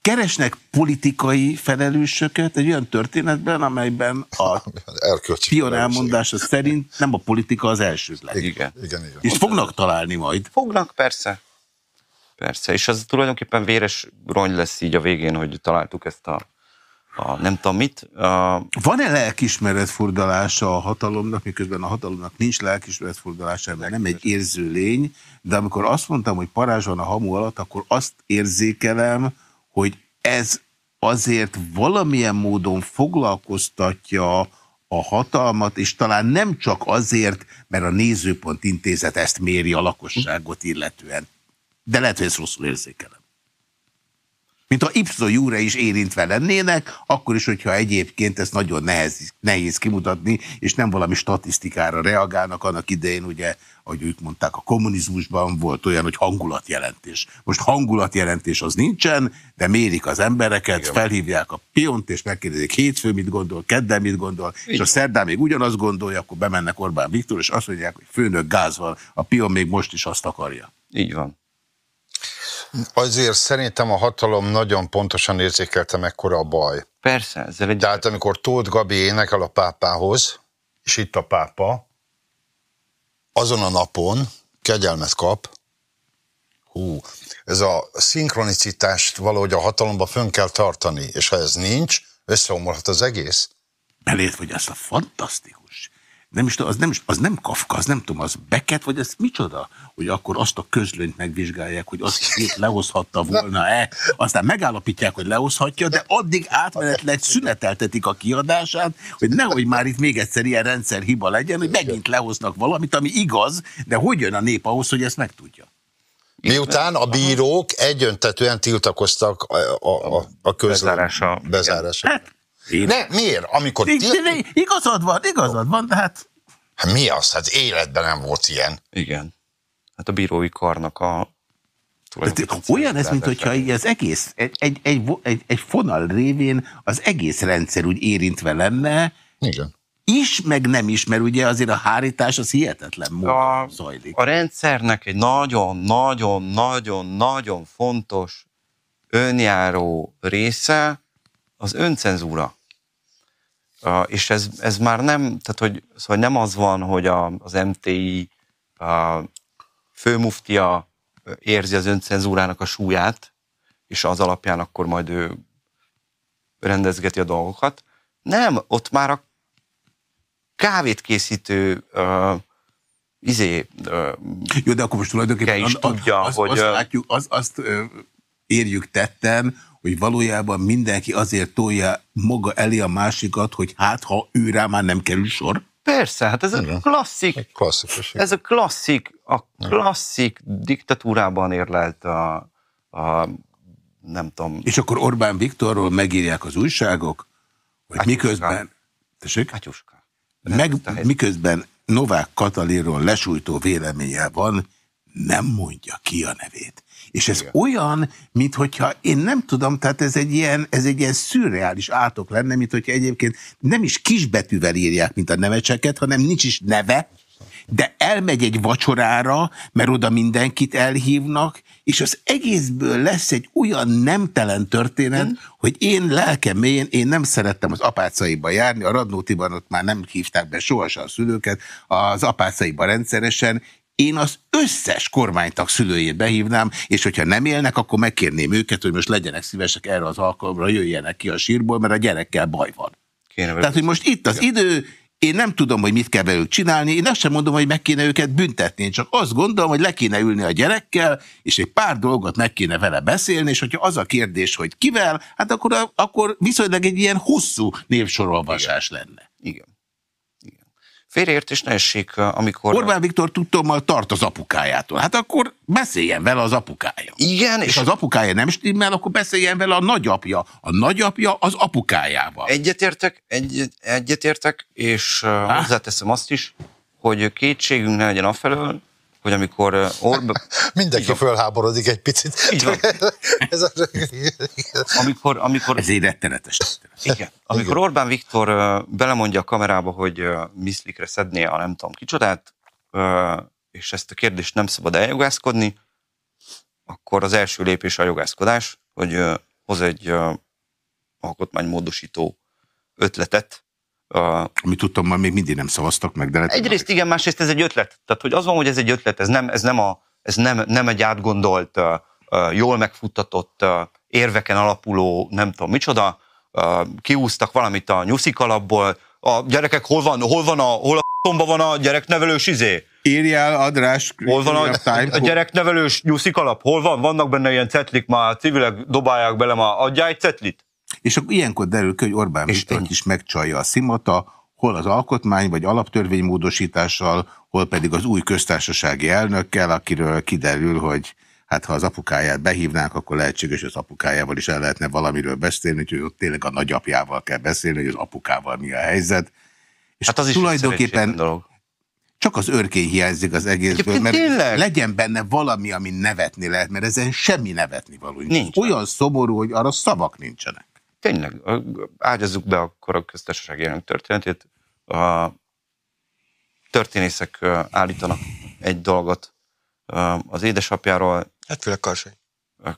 keresnek politikai felelősöket egy olyan történetben, amelyben a (laughs) pion elmondása szerint nem a politika az elsődleg. Igen. igen, igen. És fognak találni majd. Fognak, persze. Persze, és az tulajdonképpen véres rony lesz így a végén, hogy találtuk ezt a, a nem tudom mit. A... Van-e lelkismeretfurdalása a hatalomnak, miközben a hatalomnak nincs lelkismeretfurdalása, mert nem egy érző lény, de amikor azt mondtam, hogy parázs van a hamu alatt, akkor azt érzékelem, hogy ez azért valamilyen módon foglalkoztatja a hatalmat, és talán nem csak azért, mert a Nézőpont Intézet ezt méri a lakosságot illetően. De lehet, hogy ezt rosszul érzékelem mint ha ipso jure is érintve lennének, akkor is, hogyha egyébként ez nagyon nehéz, nehéz kimutatni, és nem valami statisztikára reagálnak. Annak idején ugye, ahogy ők mondták, a kommunizmusban volt olyan, hogy hangulatjelentés. Most hangulatjelentés az nincsen, de mérik az embereket, Igen. felhívják a piont, és megkérdezik hétfő mit gondol, kedden mit gondol, Igen. és a szerdán még ugyanazt gondolja, akkor bemennek Orbán Viktor, és azt mondják, hogy főnök gáz van, a pion még most is azt akarja. Így van. Azért szerintem a hatalom nagyon pontosan érzékelte mekkora a baj. Persze, ezzel egy... Tehát amikor Tóth Gabi énekel a pápához, és itt a pápa, azon a napon kegyelmet kap, hú, ez a szinkronicitást valahogy a hatalomba fönn kell tartani, és ha ez nincs, összeomolhat az egész. Belét vagy ezt a fantasztikus nem is az nem, az nem Kafka, az nem tudom, az Beckett, vagy ez micsoda? Hogy akkor azt a közlönyt megvizsgálják, hogy azt itt lehozhatta volna-e, aztán megállapítják, hogy lehozhatja, de addig átmenetleg szüneteltetik a kiadását, hogy nehogy már itt még egyszer ilyen rendszerhiba legyen, hogy megint lehoznak valamit, ami igaz, de hogy jön a nép ahhoz, hogy ezt megtudja? Miután a bírók egyöntetően tiltakoztak a, a, a, a közlöny bezárása. Hát, Én... Ne, miért? Amikor ti... Igazad van, igazad van, de hát... hát... Mi az? Hát életben nem volt ilyen. Igen. Hát a bírói karnak a olyan ez, mint hogyha az egész, egy, egy, egy, egy, egy fonal révén az egész rendszer úgy érintve lenne, Igen. is, meg nem is, mert ugye azért a hárítás az hihetetlen módon a, zajlik. A rendszernek egy nagyon-nagyon-nagyon-nagyon fontos önjáró része az öncenzúra. Uh, és ez, ez már nem, tehát hogy szóval nem az van, hogy a, az MTI a főmuftia érzi az öncenzúrának a súlyát, és az alapján akkor majd ő rendezgeti a dolgokat. Nem, ott már a kávét készítő uh, izé, uh, Jó, de akkor most tulajdonképpen is tudja, az, hogy... Azt, látjuk, az, azt érjük tetten, hogy valójában mindenki azért tolja maga elé a másikat, hogy hát, ha ő rá már nem kerül sor. Persze, hát ez a klasszik, Klasszikus. ez a klasszik, a klasszik diktatúrában érlelt a, a nem tudom. És akkor Orbán Viktorról megírják az újságok, hogy Atyuska. miközben... Tessék? Atyuska. Meg, miközben Novák Katalinról lesújtó véleménye van, nem mondja ki a nevét. És ez Igen. olyan, mint hogyha én nem tudom, tehát ez egy ilyen, ez egy ilyen szürreális átok lenne, mint hogyha egyébként nem is kisbetűvel írják, mint a nevecseket, hanem nincs is neve, de elmegy egy vacsorára, mert oda mindenkit elhívnak, és az egészből lesz egy olyan nemtelen történet, mm. hogy én lelkem mélyén, én nem szerettem az apácaiba járni, a Radnótiban ott már nem hívták be sohasem a szülőket, az apácaiba rendszeresen, én az összes kormánytag szülőjét behívnám, és hogyha nem élnek, akkor megkérném őket, hogy most legyenek szívesek erre az alkalomra, jöjjenek ki a sírból, mert a gyerekkel baj van. Kéne Tehát, hogy most itt az idő, én nem tudom, hogy mit kell velük csinálni, én azt sem mondom, hogy meg kéne őket büntetni, én csak azt gondolom, hogy le kéne ülni a gyerekkel, és egy pár dolgot meg kéne vele beszélni, és hogyha az a kérdés, hogy kivel, hát akkor, akkor viszonylag egy ilyen hosszú névsorolvasás Igen. lenne. Igen. Félreértés ne essék, amikor... Orbán Viktor tudtommal tart az apukájától. Hát akkor beszéljen vele az apukája. Igen. És, és az apukája nem stimmel, akkor beszéljen vele a nagyapja. A nagyapja az apukájával. Egyetértek, egy, egyetértek, és Há? hozzáteszem azt is, hogy kétségünk ne legyen afelől, hogy amikor Orbán... (laughs) Mindenki Igen. fölháborodik egy picit. (laughs) Ez, a... amikor, amikor... Ez egy rettenetes. Igen. Amikor Igen. Orbán Viktor belemondja a kamerába, hogy miszlikre szedné a nem tudom kicsodát, és ezt a kérdést nem szabad eljogászkodni, akkor az első lépés a jogászkodás, hogy hoz egy alkotmánymódosító ötletet, a... Ami tudtam, már még mindig nem szavaztak meg, de lehet, Egyrészt igen, másrészt ez egy ötlet. Tehát, hogy az van, hogy ez egy ötlet, ez nem, ez nem, a, ez nem, nem egy átgondolt, jól megfuttatott, érveken alapuló, nem tudom micsoda, kiúztak valamit a nyuszik alapból, a gyerekek hol van, hol van a, hol a tomba van a gyereknevelős izé? Írjál, Adrás. Hol van a, a (laughs) gyereknevelős nyuszik alap? Hol van? Vannak benne ilyen cetlik, már civilek dobálják bele, már adjál egy cetlit? És akkor ilyenkor derül ki, hogy Orbán Viktor is megcsalja a szimata, hol az alkotmány vagy alaptörvénymódosítással, hol pedig az új köztársasági elnökkel, akiről kiderül, hogy hát ha az apukáját behívnánk, akkor lehetséges, hogy az apukájával is el lehetne valamiről beszélni, úgyhogy ott tényleg a nagyapjával kell beszélni, hogy az apukával mi a helyzet. És hát az is tulajdonképpen dolog. csak az örkény hiányzik az egészből, mert tényleg? legyen benne valami, ami nevetni lehet, mert ezen semmi nevetni való. Nincs. Olyan szomorú, hogy arra szavak nincsenek tényleg ágyazzuk be akkor a köztársaság jelenleg történetét. A történészek állítanak egy dolgot az édesapjáról. Hát főleg Karsai.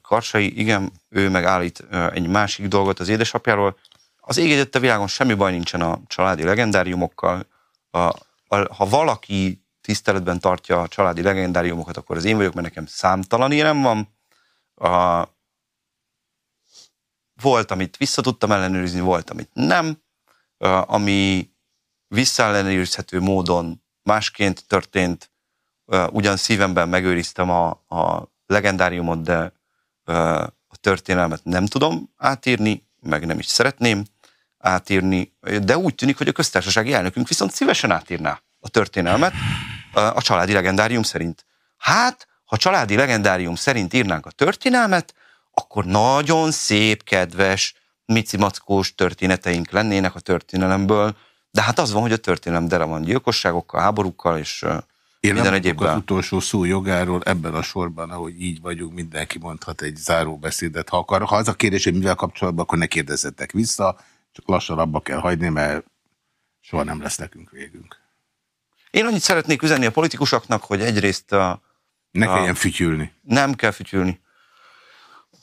Karsai, igen, ő meg állít egy másik dolgot az édesapjáról. Az ég a világon semmi baj nincsen a családi legendáriumokkal. A, a, ha valaki tiszteletben tartja a családi legendáriumokat, akkor az én vagyok, mert nekem számtalan érem van. A, volt, amit vissza tudtam ellenőrizni, volt, amit nem, ami visszaellenőrizhető módon másként történt, ugyan szívemben megőriztem a, a legendáriumot, de a történelmet nem tudom átírni, meg nem is szeretném átírni, de úgy tűnik, hogy a köztársasági elnökünk viszont szívesen átírná a történelmet a családi legendárium szerint. Hát, ha családi legendárium szerint írnánk a történelmet, akkor nagyon szép, kedves, mici mackós történeteink lennének a történelemből, de hát az van, hogy a történelem dele van gyilkosságokkal, háborúkkal, és én minden egyébben. az utolsó szó jogáról ebben a sorban, ahogy így vagyunk, mindenki mondhat egy záróbeszédet, ha akar. Ha az a kérdés, hogy mivel kapcsolatban, akkor ne kérdezzetek vissza, csak lassan abba kell hagyni, mert soha nem lesz nekünk végünk. Én annyit szeretnék üzenni a politikusoknak, hogy egyrészt a... Ne kelljen a, fütyülni. Nem kell fütyülni.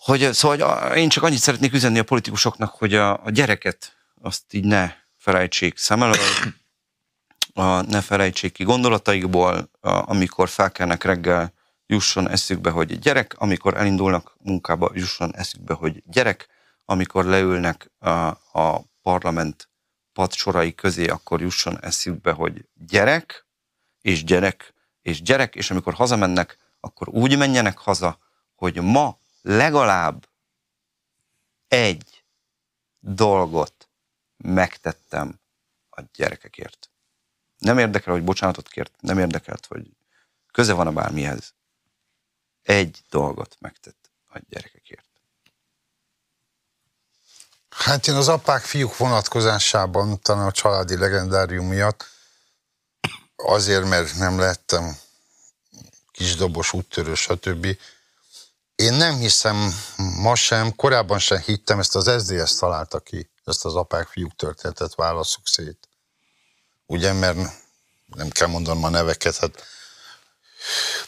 Hogy, szóval én csak annyit szeretnék üzenni a politikusoknak, hogy a, a gyereket azt így ne felejtsék szem elől, a, ne felejtsék ki gondolataikból, a, amikor felkelnek reggel, jusson eszükbe, hogy gyerek, amikor elindulnak munkába, jusson eszükbe, hogy gyerek, amikor leülnek a, a parlament padsorai közé, akkor jusson eszükbe, hogy gyerek, és gyerek, és gyerek, és amikor hazamennek, akkor úgy menjenek haza, hogy ma legalább egy dolgot megtettem a gyerekekért. Nem érdekel, hogy bocsánatot kért, nem érdekelt, hogy köze van a bármihez. Egy dolgot megtett a gyerekekért. Hát én az apák, fiúk vonatkozásában, talán a családi legendárium miatt, azért, mert nem lettem kisdobos, úttörő, stb. Én nem hiszem ma sem, korábban sem hittem, ezt az SZDSZ találta ki, ezt az apák, fiúk történetet válaszuk szét. Ugye, mert nem kell mondanom a neveket, hát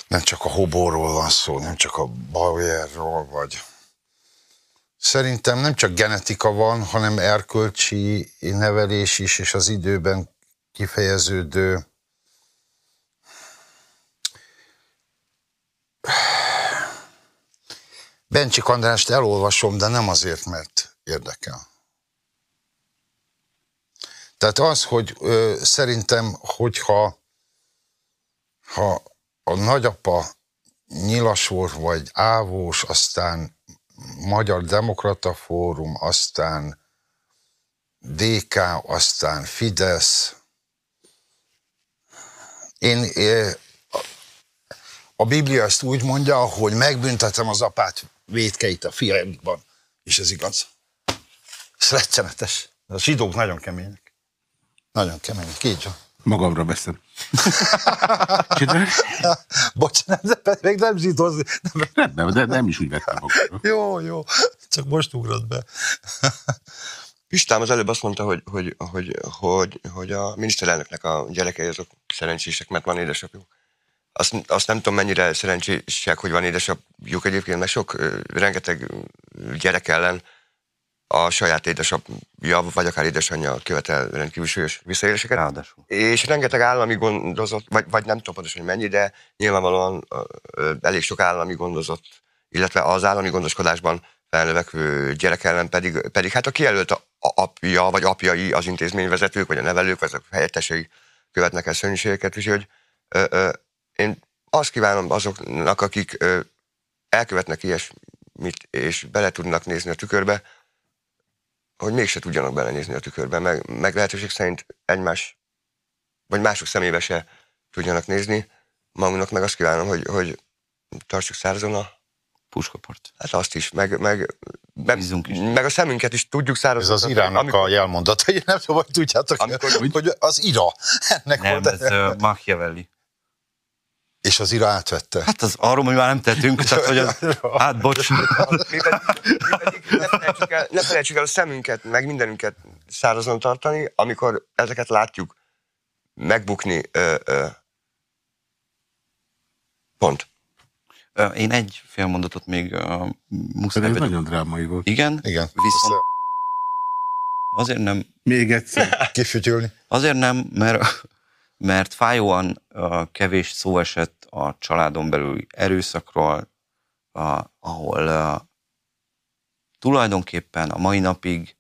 nem csak a hobóról van szó, nem csak a bajerról, vagy Szerintem nem csak genetika van, hanem erkölcsi nevelés is, és az időben kifejeződő Bencsik Andrást elolvasom, de nem azért, mert érdekel. Tehát az, hogy ö, szerintem, hogyha ha a nagyapa nyilasor vagy ávós, aztán Magyar Demokrata Fórum, aztán DK, aztán Fidesz. Én a Biblia ezt úgy mondja, hogy megbüntetem az apát védkeit a fiaimban. És ez igaz. Ez rettenetes. A zsidók nagyon kemények. Nagyon kemények, így van. Magamra veszem. (laughs) Bocsánat, de még nem zsidózni. Nem, nem, de nem is úgy vettem magamra. Jó, jó. Csak most ugrott be. (laughs) Pistám az előbb azt mondta, hogy, hogy, hogy, hogy, hogy a miniszterelnöknek a gyerekei azok szerencsések, mert van édesapjuk. Azt, azt nem tudom, mennyire szerencsések, hogy van édesapjuk egyébként, mert sok, rengeteg gyerek ellen a saját édesapja, vagy akár édesanyja követel rendkívül súlyos visszaéléseket. Ráadásul. És rengeteg állami gondozott, vagy, vagy nem tudom pontosan, hogy mennyi, de nyilvánvalóan elég sok állami gondozott, illetve az állami gondoskodásban felnövekvő gyerek ellen pedig, pedig hát a kijelölt apja, vagy apjai az intézményvezetők, vagy a nevelők, vagy a helyettesei követnek el szörnyűségeket, úgyhogy ö, ö, én azt kívánom azoknak, akik ö, elkövetnek ilyesmit, és bele tudnak nézni a tükörbe, hogy mégse tudjanak belenézni a tükörbe, meg, meg lehetőség szerint egymás, vagy mások szemébe se tudjanak nézni. Magunknak meg azt kívánom, hogy, hogy tartsuk szárazon a puskaport. Hát azt is, meg, meg, meg, is. meg a szemünket is tudjuk szárazon. Ez az irának amikor, a jelmondat, hogy nem tudom, hogy tudjátok, amikor, hogy, hogy az ira. Ennek nem, volt, ez uh, Machiavelli. És az ira átvette. Hát az arról, hogy már nem tettünk, tehát hogy az, (laughs) hát bocs. Mi pedig, mi pedig ne, felejtsük el, ne felejtsük el a szemünket, meg mindenünket szárazon tartani, amikor ezeket látjuk megbukni. Ö, ö, pont. Én egy fél mondatot még uh, muszáj. Ez nagyon drámai volt. Igen? Igen. Viszont azért nem... Még egyszer. (laughs) Kifütyülni. Azért nem, mert mert fájóan kevés szó esett a családon belüli erőszakról, ahol tulajdonképpen a mai napig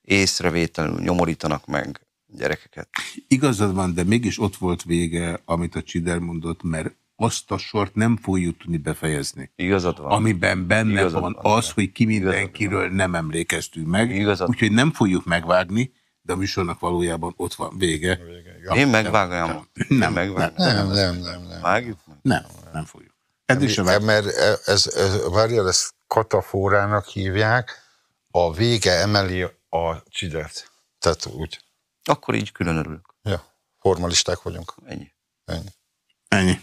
észrevételül nyomorítanak meg gyerekeket. Igazad van, de mégis ott volt vége, amit a Csider mondott, mert azt a sort nem fogjuk tudni befejezni. Igazad van. Amiben benne Igazad van, van az, hogy ki mindenkiről nem emlékeztünk meg, úgyhogy nem fogjuk megvágni, de a műsornak valójában ott van vége. vége ja, Én megvágom. Nem, nem, nem, nem, nem, nem, nem, nem. Vágjuk? Nem, nem fogjuk. Eddig sem mert ez, ez, várjál, ezt katafórának hívják, a vége emeli a csidert. Tehát úgy. Akkor így külön örülök. Ja, formalisták vagyunk. Ennyi. Ennyi. Ennyi.